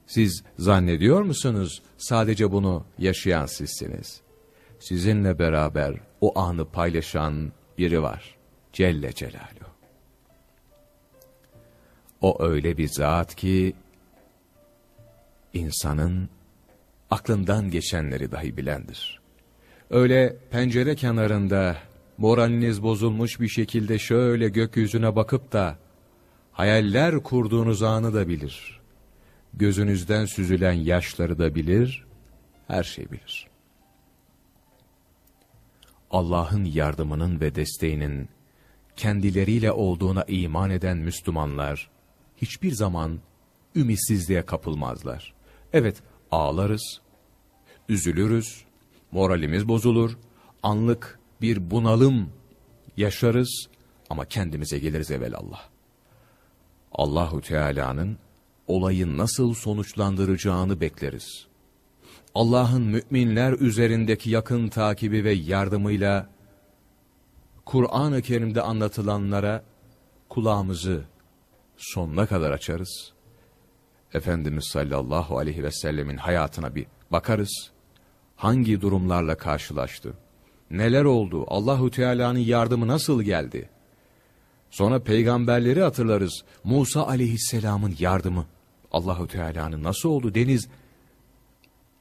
Siz zannediyor musunuz sadece bunu yaşayan sizsiniz? Sizinle beraber o anı paylaşan biri var. Celle Celaluhu. O öyle bir zat ki, insanın aklından geçenleri dahi bilendir. Öyle pencere kenarında moraliniz bozulmuş bir şekilde şöyle gökyüzüne bakıp da hayaller kurduğunuz anı da bilir. Gözünüzden süzülen yaşları da bilir, her şey bilir. Allah'ın yardımının ve desteğinin kendileriyle olduğuna iman eden Müslümanlar hiçbir zaman ümitsizliğe kapılmazlar. Evet ağlarız, üzülürüz, moralimiz bozulur, anlık bir bunalım yaşarız ama kendimize geliriz evelallah. Allahu Teala'nın olayı nasıl sonuçlandıracağını bekleriz. Allah'ın müminler üzerindeki yakın takibi ve yardımıyla Kur'an-ı Kerim'de anlatılanlara kulağımızı sonuna kadar açarız. Efendimiz sallallahu aleyhi ve sellemin hayatına bir bakarız. Hangi durumlarla karşılaştı? Neler oldu? Allahu Teala'nın yardımı nasıl geldi? Sonra peygamberleri hatırlarız. Musa aleyhisselamın yardımı. Allahu Teala'nın nasıl oldu? Deniz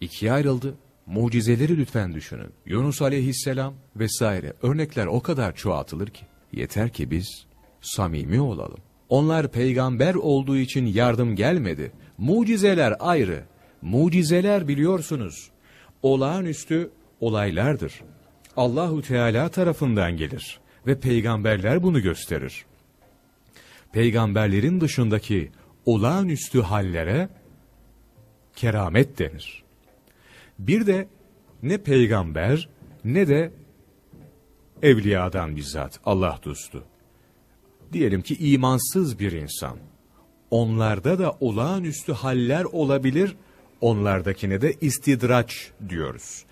ikiye ayrıldı. Mucizeleri lütfen düşünün. Yunus aleyhisselam vesaire. Örnekler o kadar çoğaltılır ki. Yeter ki biz samimi olalım. Onlar peygamber olduğu için yardım gelmedi. Mucizeler ayrı. Mucizeler biliyorsunuz. Olağanüstü olaylardır. Allahu Teala tarafından gelir ve peygamberler bunu gösterir. Peygamberlerin dışındaki olağanüstü hallere keramet denir. Bir de ne peygamber ne de evliyadan bizzat Allah dostu. Diyelim ki imansız bir insan. Onlarda da olağanüstü haller olabilir, onlardakine de istidraç diyoruz.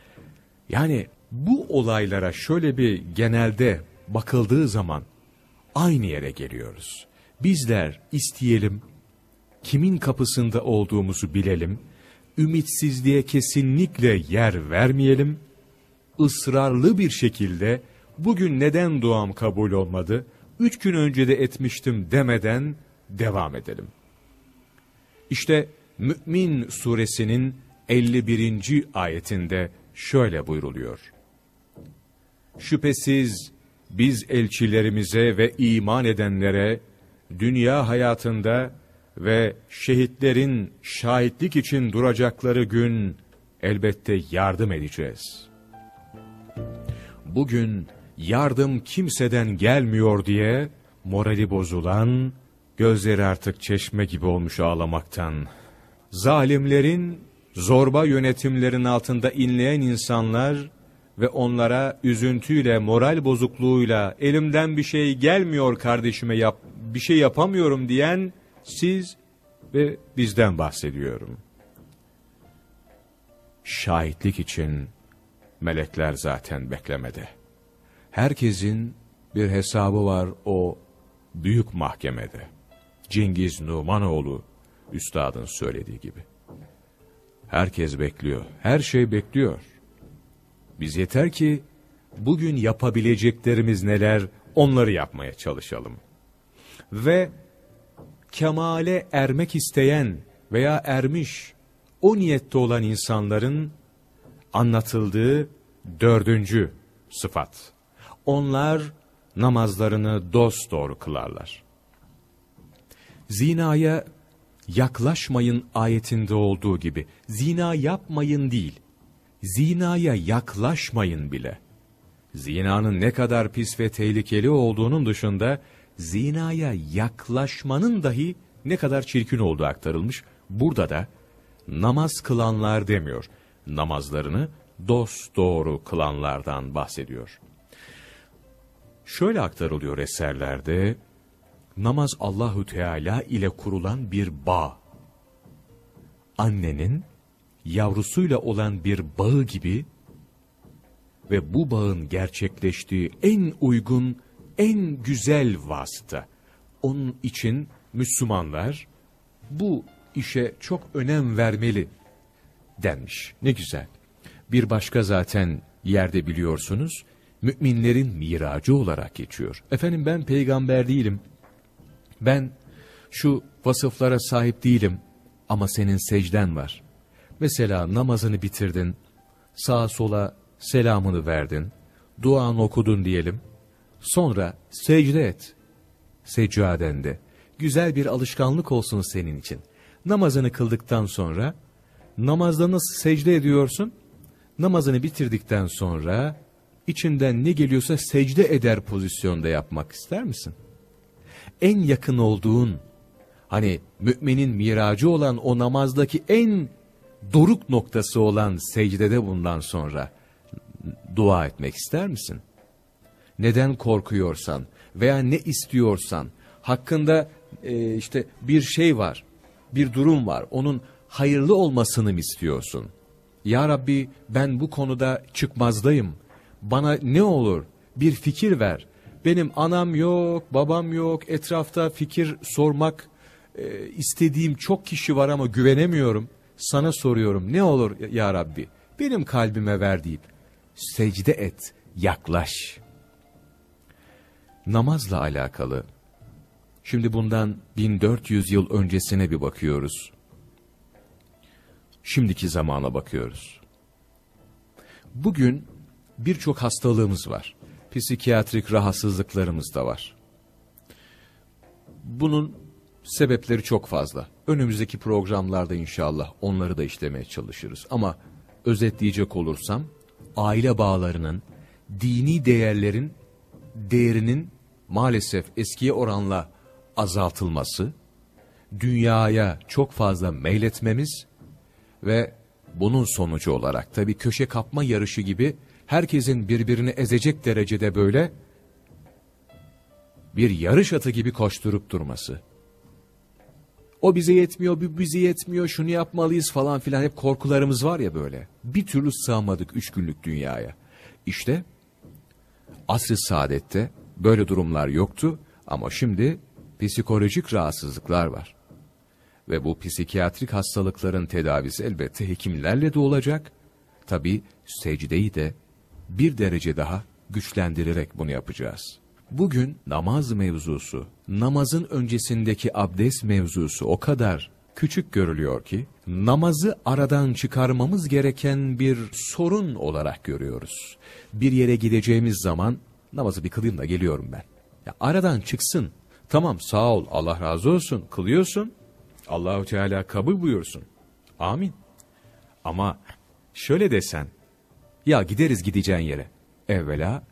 Yani bu olaylara şöyle bir genelde bakıldığı zaman aynı yere geliyoruz. Bizler isteyelim, kimin kapısında olduğumuzu bilelim, ümitsizliğe kesinlikle yer vermeyelim, ısrarlı bir şekilde bugün neden duam kabul olmadı, üç gün önce de etmiştim demeden devam edelim. İşte Mü'min suresinin 51. ayetinde şöyle buyruluyor. Şüphesiz biz elçilerimize ve iman edenlere dünya hayatında ve şehitlerin şahitlik için duracakları gün elbette yardım edeceğiz. Bugün yardım kimseden gelmiyor diye morali bozulan, gözleri artık çeşme gibi olmuş ağlamaktan, zalimlerin zorba yönetimlerin altında inleyen insanlar ve onlara üzüntüyle, moral bozukluğuyla elimden bir şey gelmiyor kardeşime yap, bir şey yapamıyorum diyen siz ve bizden bahsediyorum. Şahitlik için melekler zaten beklemede. Herkesin bir hesabı var o büyük mahkemede. Cengiz Numanoğlu üstadın söylediği gibi. Herkes bekliyor, her şey bekliyor. Biz yeter ki bugün yapabileceklerimiz neler onları yapmaya çalışalım. Ve kemale ermek isteyen veya ermiş o niyette olan insanların anlatıldığı dördüncü sıfat. Onlar namazlarını dost doğru kılarlar. Zinaya yaklaşmayın ayetinde olduğu gibi, zina yapmayın değil, zinaya yaklaşmayın bile. Zinanın ne kadar pis ve tehlikeli olduğunun dışında, zinaya yaklaşmanın dahi ne kadar çirkin olduğu aktarılmış. Burada da namaz kılanlar demiyor, namazlarını dost doğru kılanlardan bahsediyor. Şöyle aktarılıyor eserlerde, namaz Allahü Teala ile kurulan bir bağ. Annenin yavrusuyla olan bir bağı gibi ve bu bağın gerçekleştiği en uygun, en güzel vasıta. Onun için Müslümanlar bu işe çok önem vermeli denmiş. Ne güzel. Bir başka zaten yerde biliyorsunuz, müminlerin miracı olarak geçiyor. Efendim ben peygamber değilim. Ben şu vasıflara sahip değilim ama senin secden var. Mesela namazını bitirdin, sağa sola selamını verdin, duanı okudun diyelim. Sonra secde et. Seccadende. Güzel bir alışkanlık olsun senin için. Namazını kıldıktan sonra, namazda nasıl secde ediyorsun? Namazını bitirdikten sonra, içinden ne geliyorsa secde eder pozisyonda yapmak ister misin? En yakın olduğun, hani müminin miracı olan o namazdaki en doruk noktası olan secdede bundan sonra dua etmek ister misin? Neden korkuyorsan veya ne istiyorsan, hakkında e, işte bir şey var, bir durum var, onun hayırlı olmasını mı istiyorsun? Ya Rabbi ben bu konuda çıkmazdayım, bana ne olur bir fikir ver. Benim anam yok, babam yok, etrafta fikir sormak e, istediğim çok kişi var ama güvenemiyorum. Sana soruyorum ne olur ya Rabbi benim kalbime ver deyip secde et, yaklaş. Namazla alakalı. Şimdi bundan 1400 yıl öncesine bir bakıyoruz. Şimdiki zamana bakıyoruz. Bugün birçok hastalığımız var. Psikiyatrik rahatsızlıklarımız da var. Bunun sebepleri çok fazla. Önümüzdeki programlarda inşallah onları da işlemeye çalışırız. Ama özetleyecek olursam, aile bağlarının, dini değerlerin değerinin maalesef eskiye oranla azaltılması, dünyaya çok fazla meyletmemiz ve bunun sonucu olarak tabi köşe kapma yarışı gibi herkesin birbirini ezecek derecede böyle bir yarış atı gibi koşturup durması. O bize yetmiyor, bu bize yetmiyor, şunu yapmalıyız falan filan hep korkularımız var ya böyle. Bir türlü sığamadık üç günlük dünyaya. İşte asr-ı saadette böyle durumlar yoktu ama şimdi psikolojik rahatsızlıklar var. Ve bu psikiyatrik hastalıkların tedavisi elbette hekimlerle de olacak. Tabi secdeyi de bir derece daha güçlendirerek bunu yapacağız. Bugün namaz mevzusu, namazın öncesindeki abdest mevzusu o kadar küçük görülüyor ki, namazı aradan çıkarmamız gereken bir sorun olarak görüyoruz. Bir yere gideceğimiz zaman, namazı bir kılayım da geliyorum ben. Ya aradan çıksın, tamam sağ ol, Allah razı olsun, kılıyorsun, Allahu Teala kabul buyursun. Amin. Ama şöyle desen, ya gideriz gideceğin yere. Evvela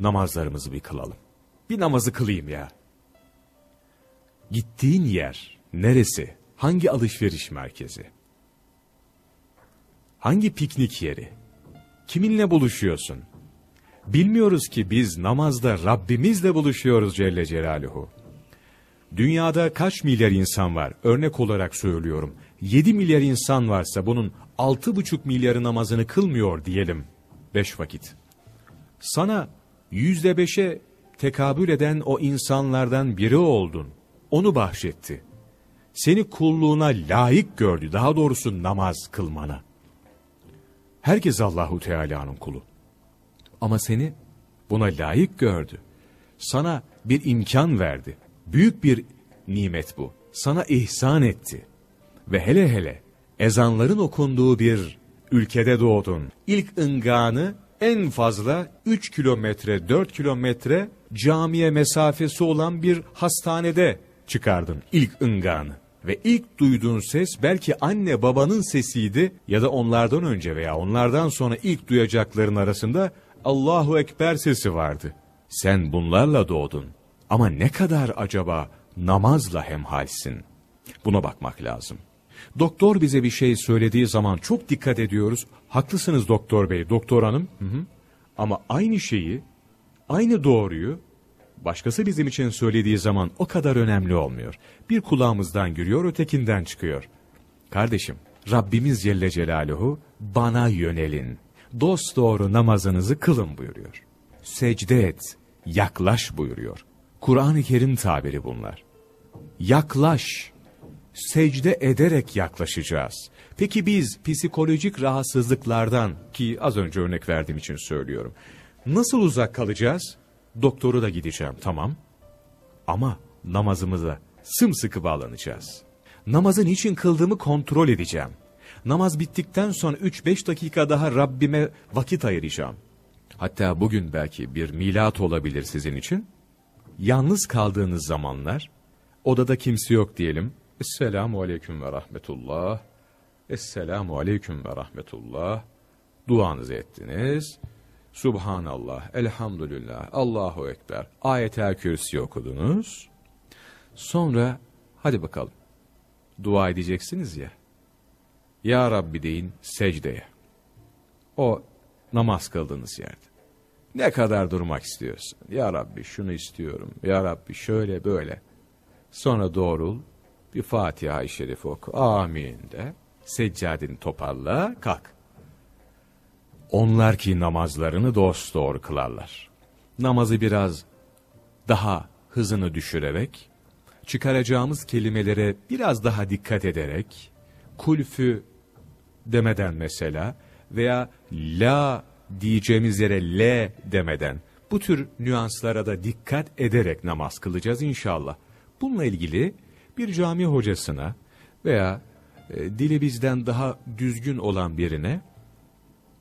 namazlarımızı bir kılalım. Bir namazı kılayım ya. Gittiğin yer neresi? Hangi alışveriş merkezi? Hangi piknik yeri? Kiminle buluşuyorsun? Bilmiyoruz ki biz namazda Rabbimizle buluşuyoruz Celle Celaluhu. Dünyada kaç milyar insan var? Örnek olarak söylüyorum. 7 milyar insan varsa bunun 6,5 milyarı namazını kılmıyor diyelim. 5 vakit. Sana yüzde beşe tekabül eden o insanlardan biri oldun. Onu bahşetti. Seni kulluğuna layık gördü. Daha doğrusu namaz kılmana. Herkes Allahu Teala'nın kulu. Ama seni buna layık gördü. Sana bir imkan verdi. Büyük bir nimet bu. Sana ihsan etti. Ve hele hele ezanların okunduğu bir ülkede doğdun. İlk ınganı en fazla 3 kilometre, 4 kilometre camiye mesafesi olan bir hastanede çıkardın ilk ınganı. Ve ilk duyduğun ses belki anne babanın sesiydi ya da onlardan önce veya onlardan sonra ilk duyacakların arasında Allahu Ekber sesi vardı. Sen bunlarla doğdun. Ama ne kadar acaba namazla hemhalsin? Buna bakmak lazım. Doktor bize bir şey söylediği zaman çok dikkat ediyoruz. Haklısınız doktor bey, doktor hanım. Hı hı. Ama aynı şeyi, aynı doğruyu başkası bizim için söylediği zaman o kadar önemli olmuyor. Bir kulağımızdan giriyor, ötekinden çıkıyor. Kardeşim, Rabbimiz Celle Celaluhu bana yönelin. Dost doğru namazınızı kılın buyuruyor. Secde et, yaklaş buyuruyor. Kur'an-ı Kerim tabiri bunlar. Yaklaş, secde ederek yaklaşacağız. Peki biz psikolojik rahatsızlıklardan ki az önce örnek verdiğim için söylüyorum. Nasıl uzak kalacağız? Doktoru da gideceğim tamam. Ama namazımıza sımsıkı bağlanacağız. Namazı niçin kıldığımı kontrol edeceğim. Namaz bittikten sonra 3-5 dakika daha Rabbime vakit ayıracağım. Hatta bugün belki bir milat olabilir sizin için. Yalnız kaldığınız zamanlar, odada kimse yok diyelim. Esselamu aleyküm ve rahmetullah. Esselamu aleyküm ve rahmetullah. Duanızı ettiniz. Subhanallah, elhamdülillah, Allahu Ekber. Ayet-el Kürsi okudunuz. Sonra hadi bakalım. Dua edeceksiniz ya. Ya Rabbi deyin secdeye. O namaz kıldığınız yerde. Ne kadar durmak istiyorsun? Ya Rabbi şunu istiyorum. Ya Rabbi şöyle böyle. Sonra doğrul. Bir Fatiha-i Şerif oku. Amin de. Seccadini toparla. Kalk. Onlar ki namazlarını dost doğru kılarlar. Namazı biraz daha hızını düşürerek, çıkaracağımız kelimelere biraz daha dikkat ederek, kulfü demeden mesela veya la diyeceğimiz yere le demeden bu tür nüanslara da dikkat ederek namaz kılacağız inşallah. Bununla ilgili bir cami hocasına veya e, dili bizden daha düzgün olan birine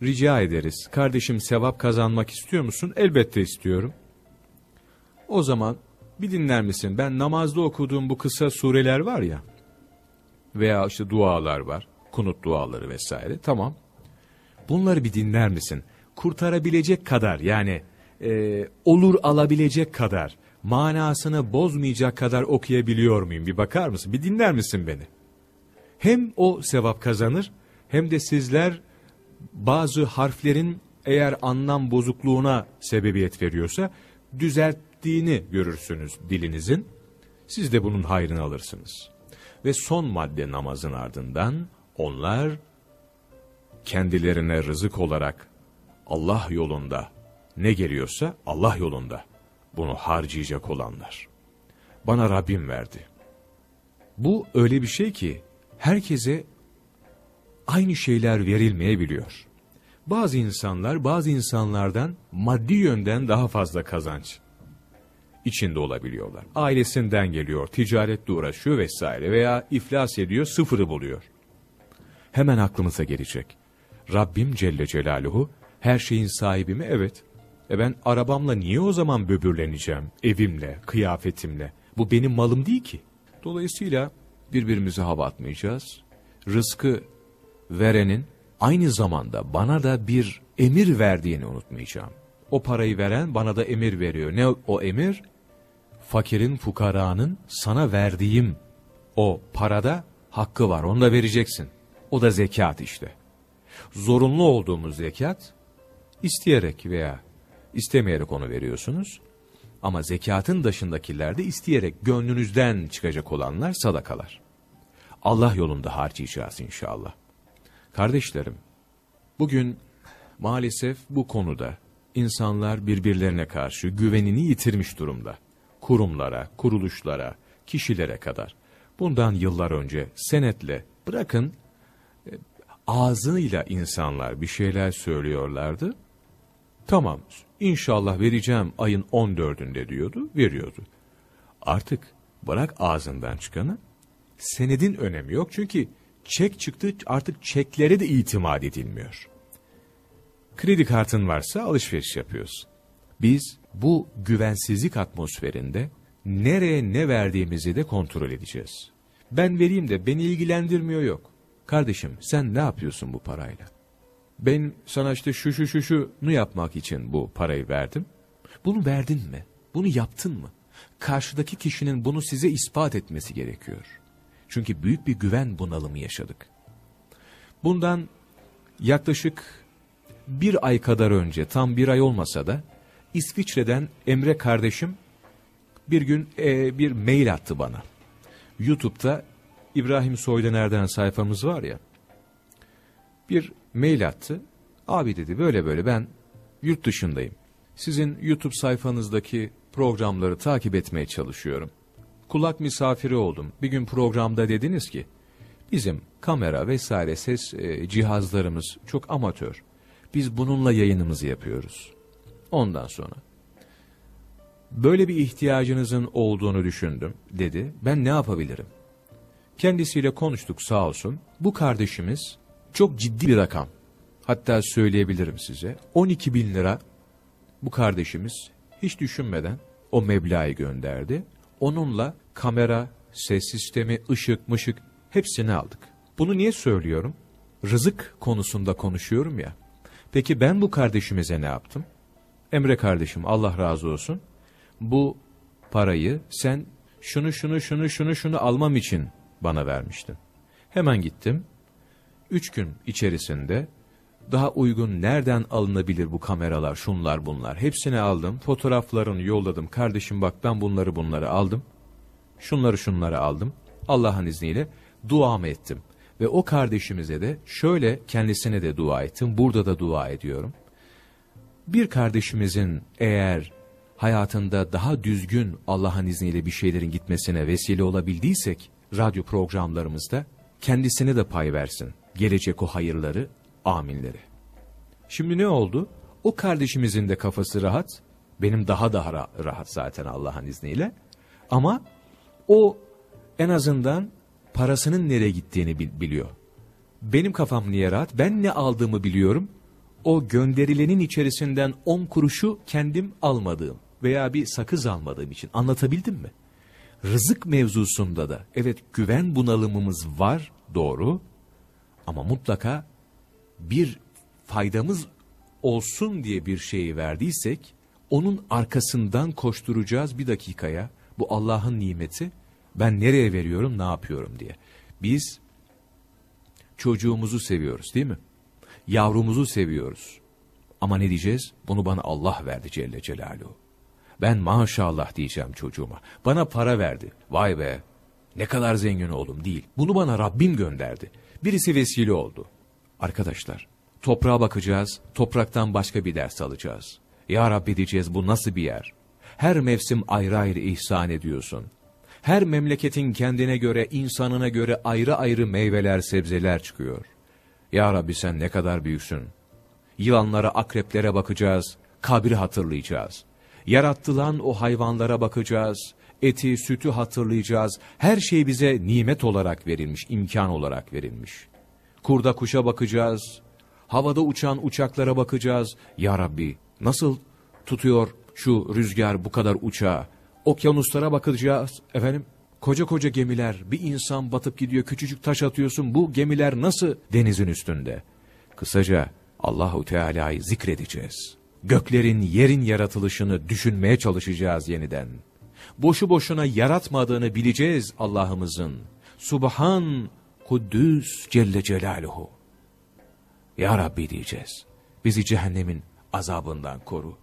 rica ederiz. Kardeşim sevap kazanmak istiyor musun? Elbette istiyorum. O zaman bir dinler misin? Ben namazda okuduğum bu kısa sureler var ya veya işte dualar var. Kunut duaları vesaire. Tamam. Bunları bir dinler misin? Kurtarabilecek kadar yani e, olur alabilecek kadar manasını bozmayacak kadar okuyabiliyor muyum? Bir bakar mısın? Bir dinler misin beni? Hem o sevap kazanır hem de sizler bazı harflerin eğer anlam bozukluğuna sebebiyet veriyorsa düzelttiğini görürsünüz dilinizin. Siz de bunun hayrını alırsınız. Ve son madde namazın ardından onlar kendilerine rızık olarak Allah yolunda ne geliyorsa Allah yolunda bunu harcayacak olanlar. Bana Rabbim verdi. Bu öyle bir şey ki herkese aynı şeyler verilmeyebiliyor. Bazı insanlar bazı insanlardan maddi yönden daha fazla kazanç içinde olabiliyorlar. Ailesinden geliyor, ticaretle uğraşıyor vesaire veya iflas ediyor, sıfırı buluyor. Hemen aklımıza gelecek. Rabbim Celle Celaluhu her şeyin sahibi mi? Evet. E ben arabamla niye o zaman böbürleneceğim? Evimle, kıyafetimle. Bu benim malım değil ki. Dolayısıyla birbirimize hava atmayacağız. Rızkı verenin aynı zamanda bana da bir emir verdiğini unutmayacağım. O parayı veren bana da emir veriyor. Ne o emir? Fakirin, fukaranın sana verdiğim o parada hakkı var. Onu da vereceksin. O da zekat işte. Zorunlu olduğumuz zekat isteyerek veya istemeyerek onu veriyorsunuz. Ama zekatın dışındakilerde isteyerek gönlünüzden çıkacak olanlar sadakalar. Allah yolunda harcayacağız inşallah. Kardeşlerim, bugün maalesef bu konuda insanlar birbirlerine karşı güvenini yitirmiş durumda. Kurumlara, kuruluşlara, kişilere kadar. Bundan yıllar önce senetle bırakın ağzıyla insanlar bir şeyler söylüyorlardı. Tamam inşallah vereceğim ayın 14'ünde diyordu, veriyordu. Artık bırak ağzından çıkanı senedin önemi yok çünkü çek çıktı artık çeklere de itimat edilmiyor. Kredi kartın varsa alışveriş yapıyorsun. Biz bu güvensizlik atmosferinde nereye ne verdiğimizi de kontrol edeceğiz. Ben vereyim de beni ilgilendirmiyor yok. Kardeşim sen ne yapıyorsun bu parayla? Ben sana işte şu şu şu şunu yapmak için bu parayı verdim. Bunu verdin mi? Bunu yaptın mı? Karşıdaki kişinin bunu size ispat etmesi gerekiyor. Çünkü büyük bir güven bunalımı yaşadık. Bundan yaklaşık bir ay kadar önce, tam bir ay olmasa da İsviçre'den Emre kardeşim bir gün e, bir mail attı bana. YouTube'da İbrahim Soydener'den sayfamız var ya, bir mail attı. Abi dedi böyle böyle ben yurt dışındayım. Sizin YouTube sayfanızdaki programları takip etmeye çalışıyorum. Kulak misafiri oldum. Bir gün programda dediniz ki, bizim kamera vesaire ses e, cihazlarımız çok amatör. Biz bununla yayınımızı yapıyoruz. Ondan sonra böyle bir ihtiyacınızın olduğunu düşündüm dedi. Ben ne yapabilirim? Kendisiyle konuştuk sağ olsun. Bu kardeşimiz çok ciddi bir rakam. Hatta söyleyebilirim size. 12 bin lira bu kardeşimiz hiç düşünmeden o meblağı gönderdi. Onunla kamera, ses sistemi, ışık, mışık hepsini aldık. Bunu niye söylüyorum? Rızık konusunda konuşuyorum ya. Peki ben bu kardeşimize ne yaptım? Emre kardeşim Allah razı olsun. Bu parayı sen şunu şunu şunu şunu şunu almam için bana vermiştin. Hemen gittim. Üç gün içerisinde daha uygun nereden alınabilir bu kameralar, şunlar bunlar. Hepsini aldım, fotoğraflarını yolladım. Kardeşim bak ben bunları bunları aldım. Şunları şunları aldım. Allah'ın izniyle duamı ettim. Ve o kardeşimize de şöyle kendisine de dua ettim. Burada da dua ediyorum. Bir kardeşimizin eğer hayatında daha düzgün Allah'ın izniyle bir şeylerin gitmesine vesile olabildiysek, radyo programlarımızda kendisine de pay versin. Gelecek o hayırları, aminleri. Şimdi ne oldu? O kardeşimizin de kafası rahat, benim daha daha rahat zaten Allah'ın izniyle. Ama o en azından parasının nereye gittiğini biliyor. Benim kafam niye rahat? Ben ne aldığımı biliyorum. O gönderilenin içerisinden on kuruşu kendim almadığım veya bir sakız almadığım için anlatabildim mi? Rızık mevzusunda da evet güven bunalımımız var doğru ama mutlaka bir faydamız olsun diye bir şeyi verdiysek onun arkasından koşturacağız bir dakikaya bu Allah'ın nimeti ben nereye veriyorum ne yapıyorum diye. Biz çocuğumuzu seviyoruz değil mi? Yavrumuzu seviyoruz. Ama ne diyeceğiz? Bunu bana Allah verdi Celle Celaluhu. Ben maşallah diyeceğim çocuğuma. Bana para verdi. Vay be. Ne kadar zengin oldum değil. Bunu bana Rabbim gönderdi. Birisi vesile oldu. Arkadaşlar, toprağa bakacağız, topraktan başka bir ders alacağız. Ya Rabbi diyeceğiz bu nasıl bir yer? Her mevsim ayrı ayrı ihsan ediyorsun. Her memleketin kendine göre, insanına göre ayrı ayrı meyveler, sebzeler çıkıyor. Ya Rabbi sen ne kadar büyüksün. Yılanlara, akreplere bakacağız, kabri hatırlayacağız. Yarattılan o hayvanlara bakacağız, eti, sütü hatırlayacağız. Her şey bize nimet olarak verilmiş, imkan olarak verilmiş. Kurda kuşa bakacağız, havada uçan uçaklara bakacağız. Ya Rabbi nasıl tutuyor şu rüzgar bu kadar uçağı? Okyanuslara bakacağız efendim. Koca koca gemiler, bir insan batıp gidiyor, küçücük taş atıyorsun. Bu gemiler nasıl denizin üstünde? Kısaca Allahu Teala'yı zikredeceğiz. Göklerin, yerin yaratılışını düşünmeye çalışacağız yeniden. Boşu boşuna yaratmadığını bileceğiz Allah'ımızın. Subhan, Kuddüs Celle Celaluhu. Ya Rabbi diyeceğiz. Bizi cehennemin azabından koru.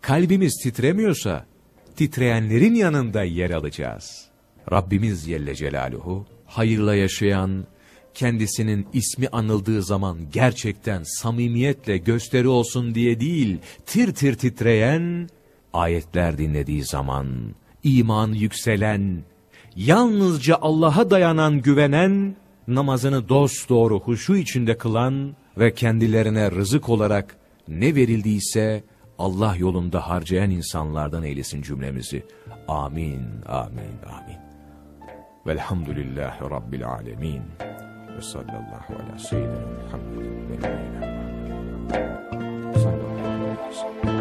Kalbimiz titremiyorsa, titreyenlerin yanında yer alacağız. Rabbimiz Celle Celaluhu, hayırla yaşayan, kendisinin ismi anıldığı zaman gerçekten samimiyetle gösteri olsun diye değil, tir tir titreyen, ayetler dinlediği zaman, iman yükselen, yalnızca Allah'a dayanan güvenen, namazını dost doğru huşu içinde kılan ve kendilerine rızık olarak ne verildiyse Allah yolunda harcayan insanlardan eylesin cümlemizi. Amin, amin, amin. Velhamdülillahi Rabbil alemin. Ve sallallahu ala seyyidina Muhammed ve nebiyyina Muhammed. Sallallahu aleyhi ve sellem.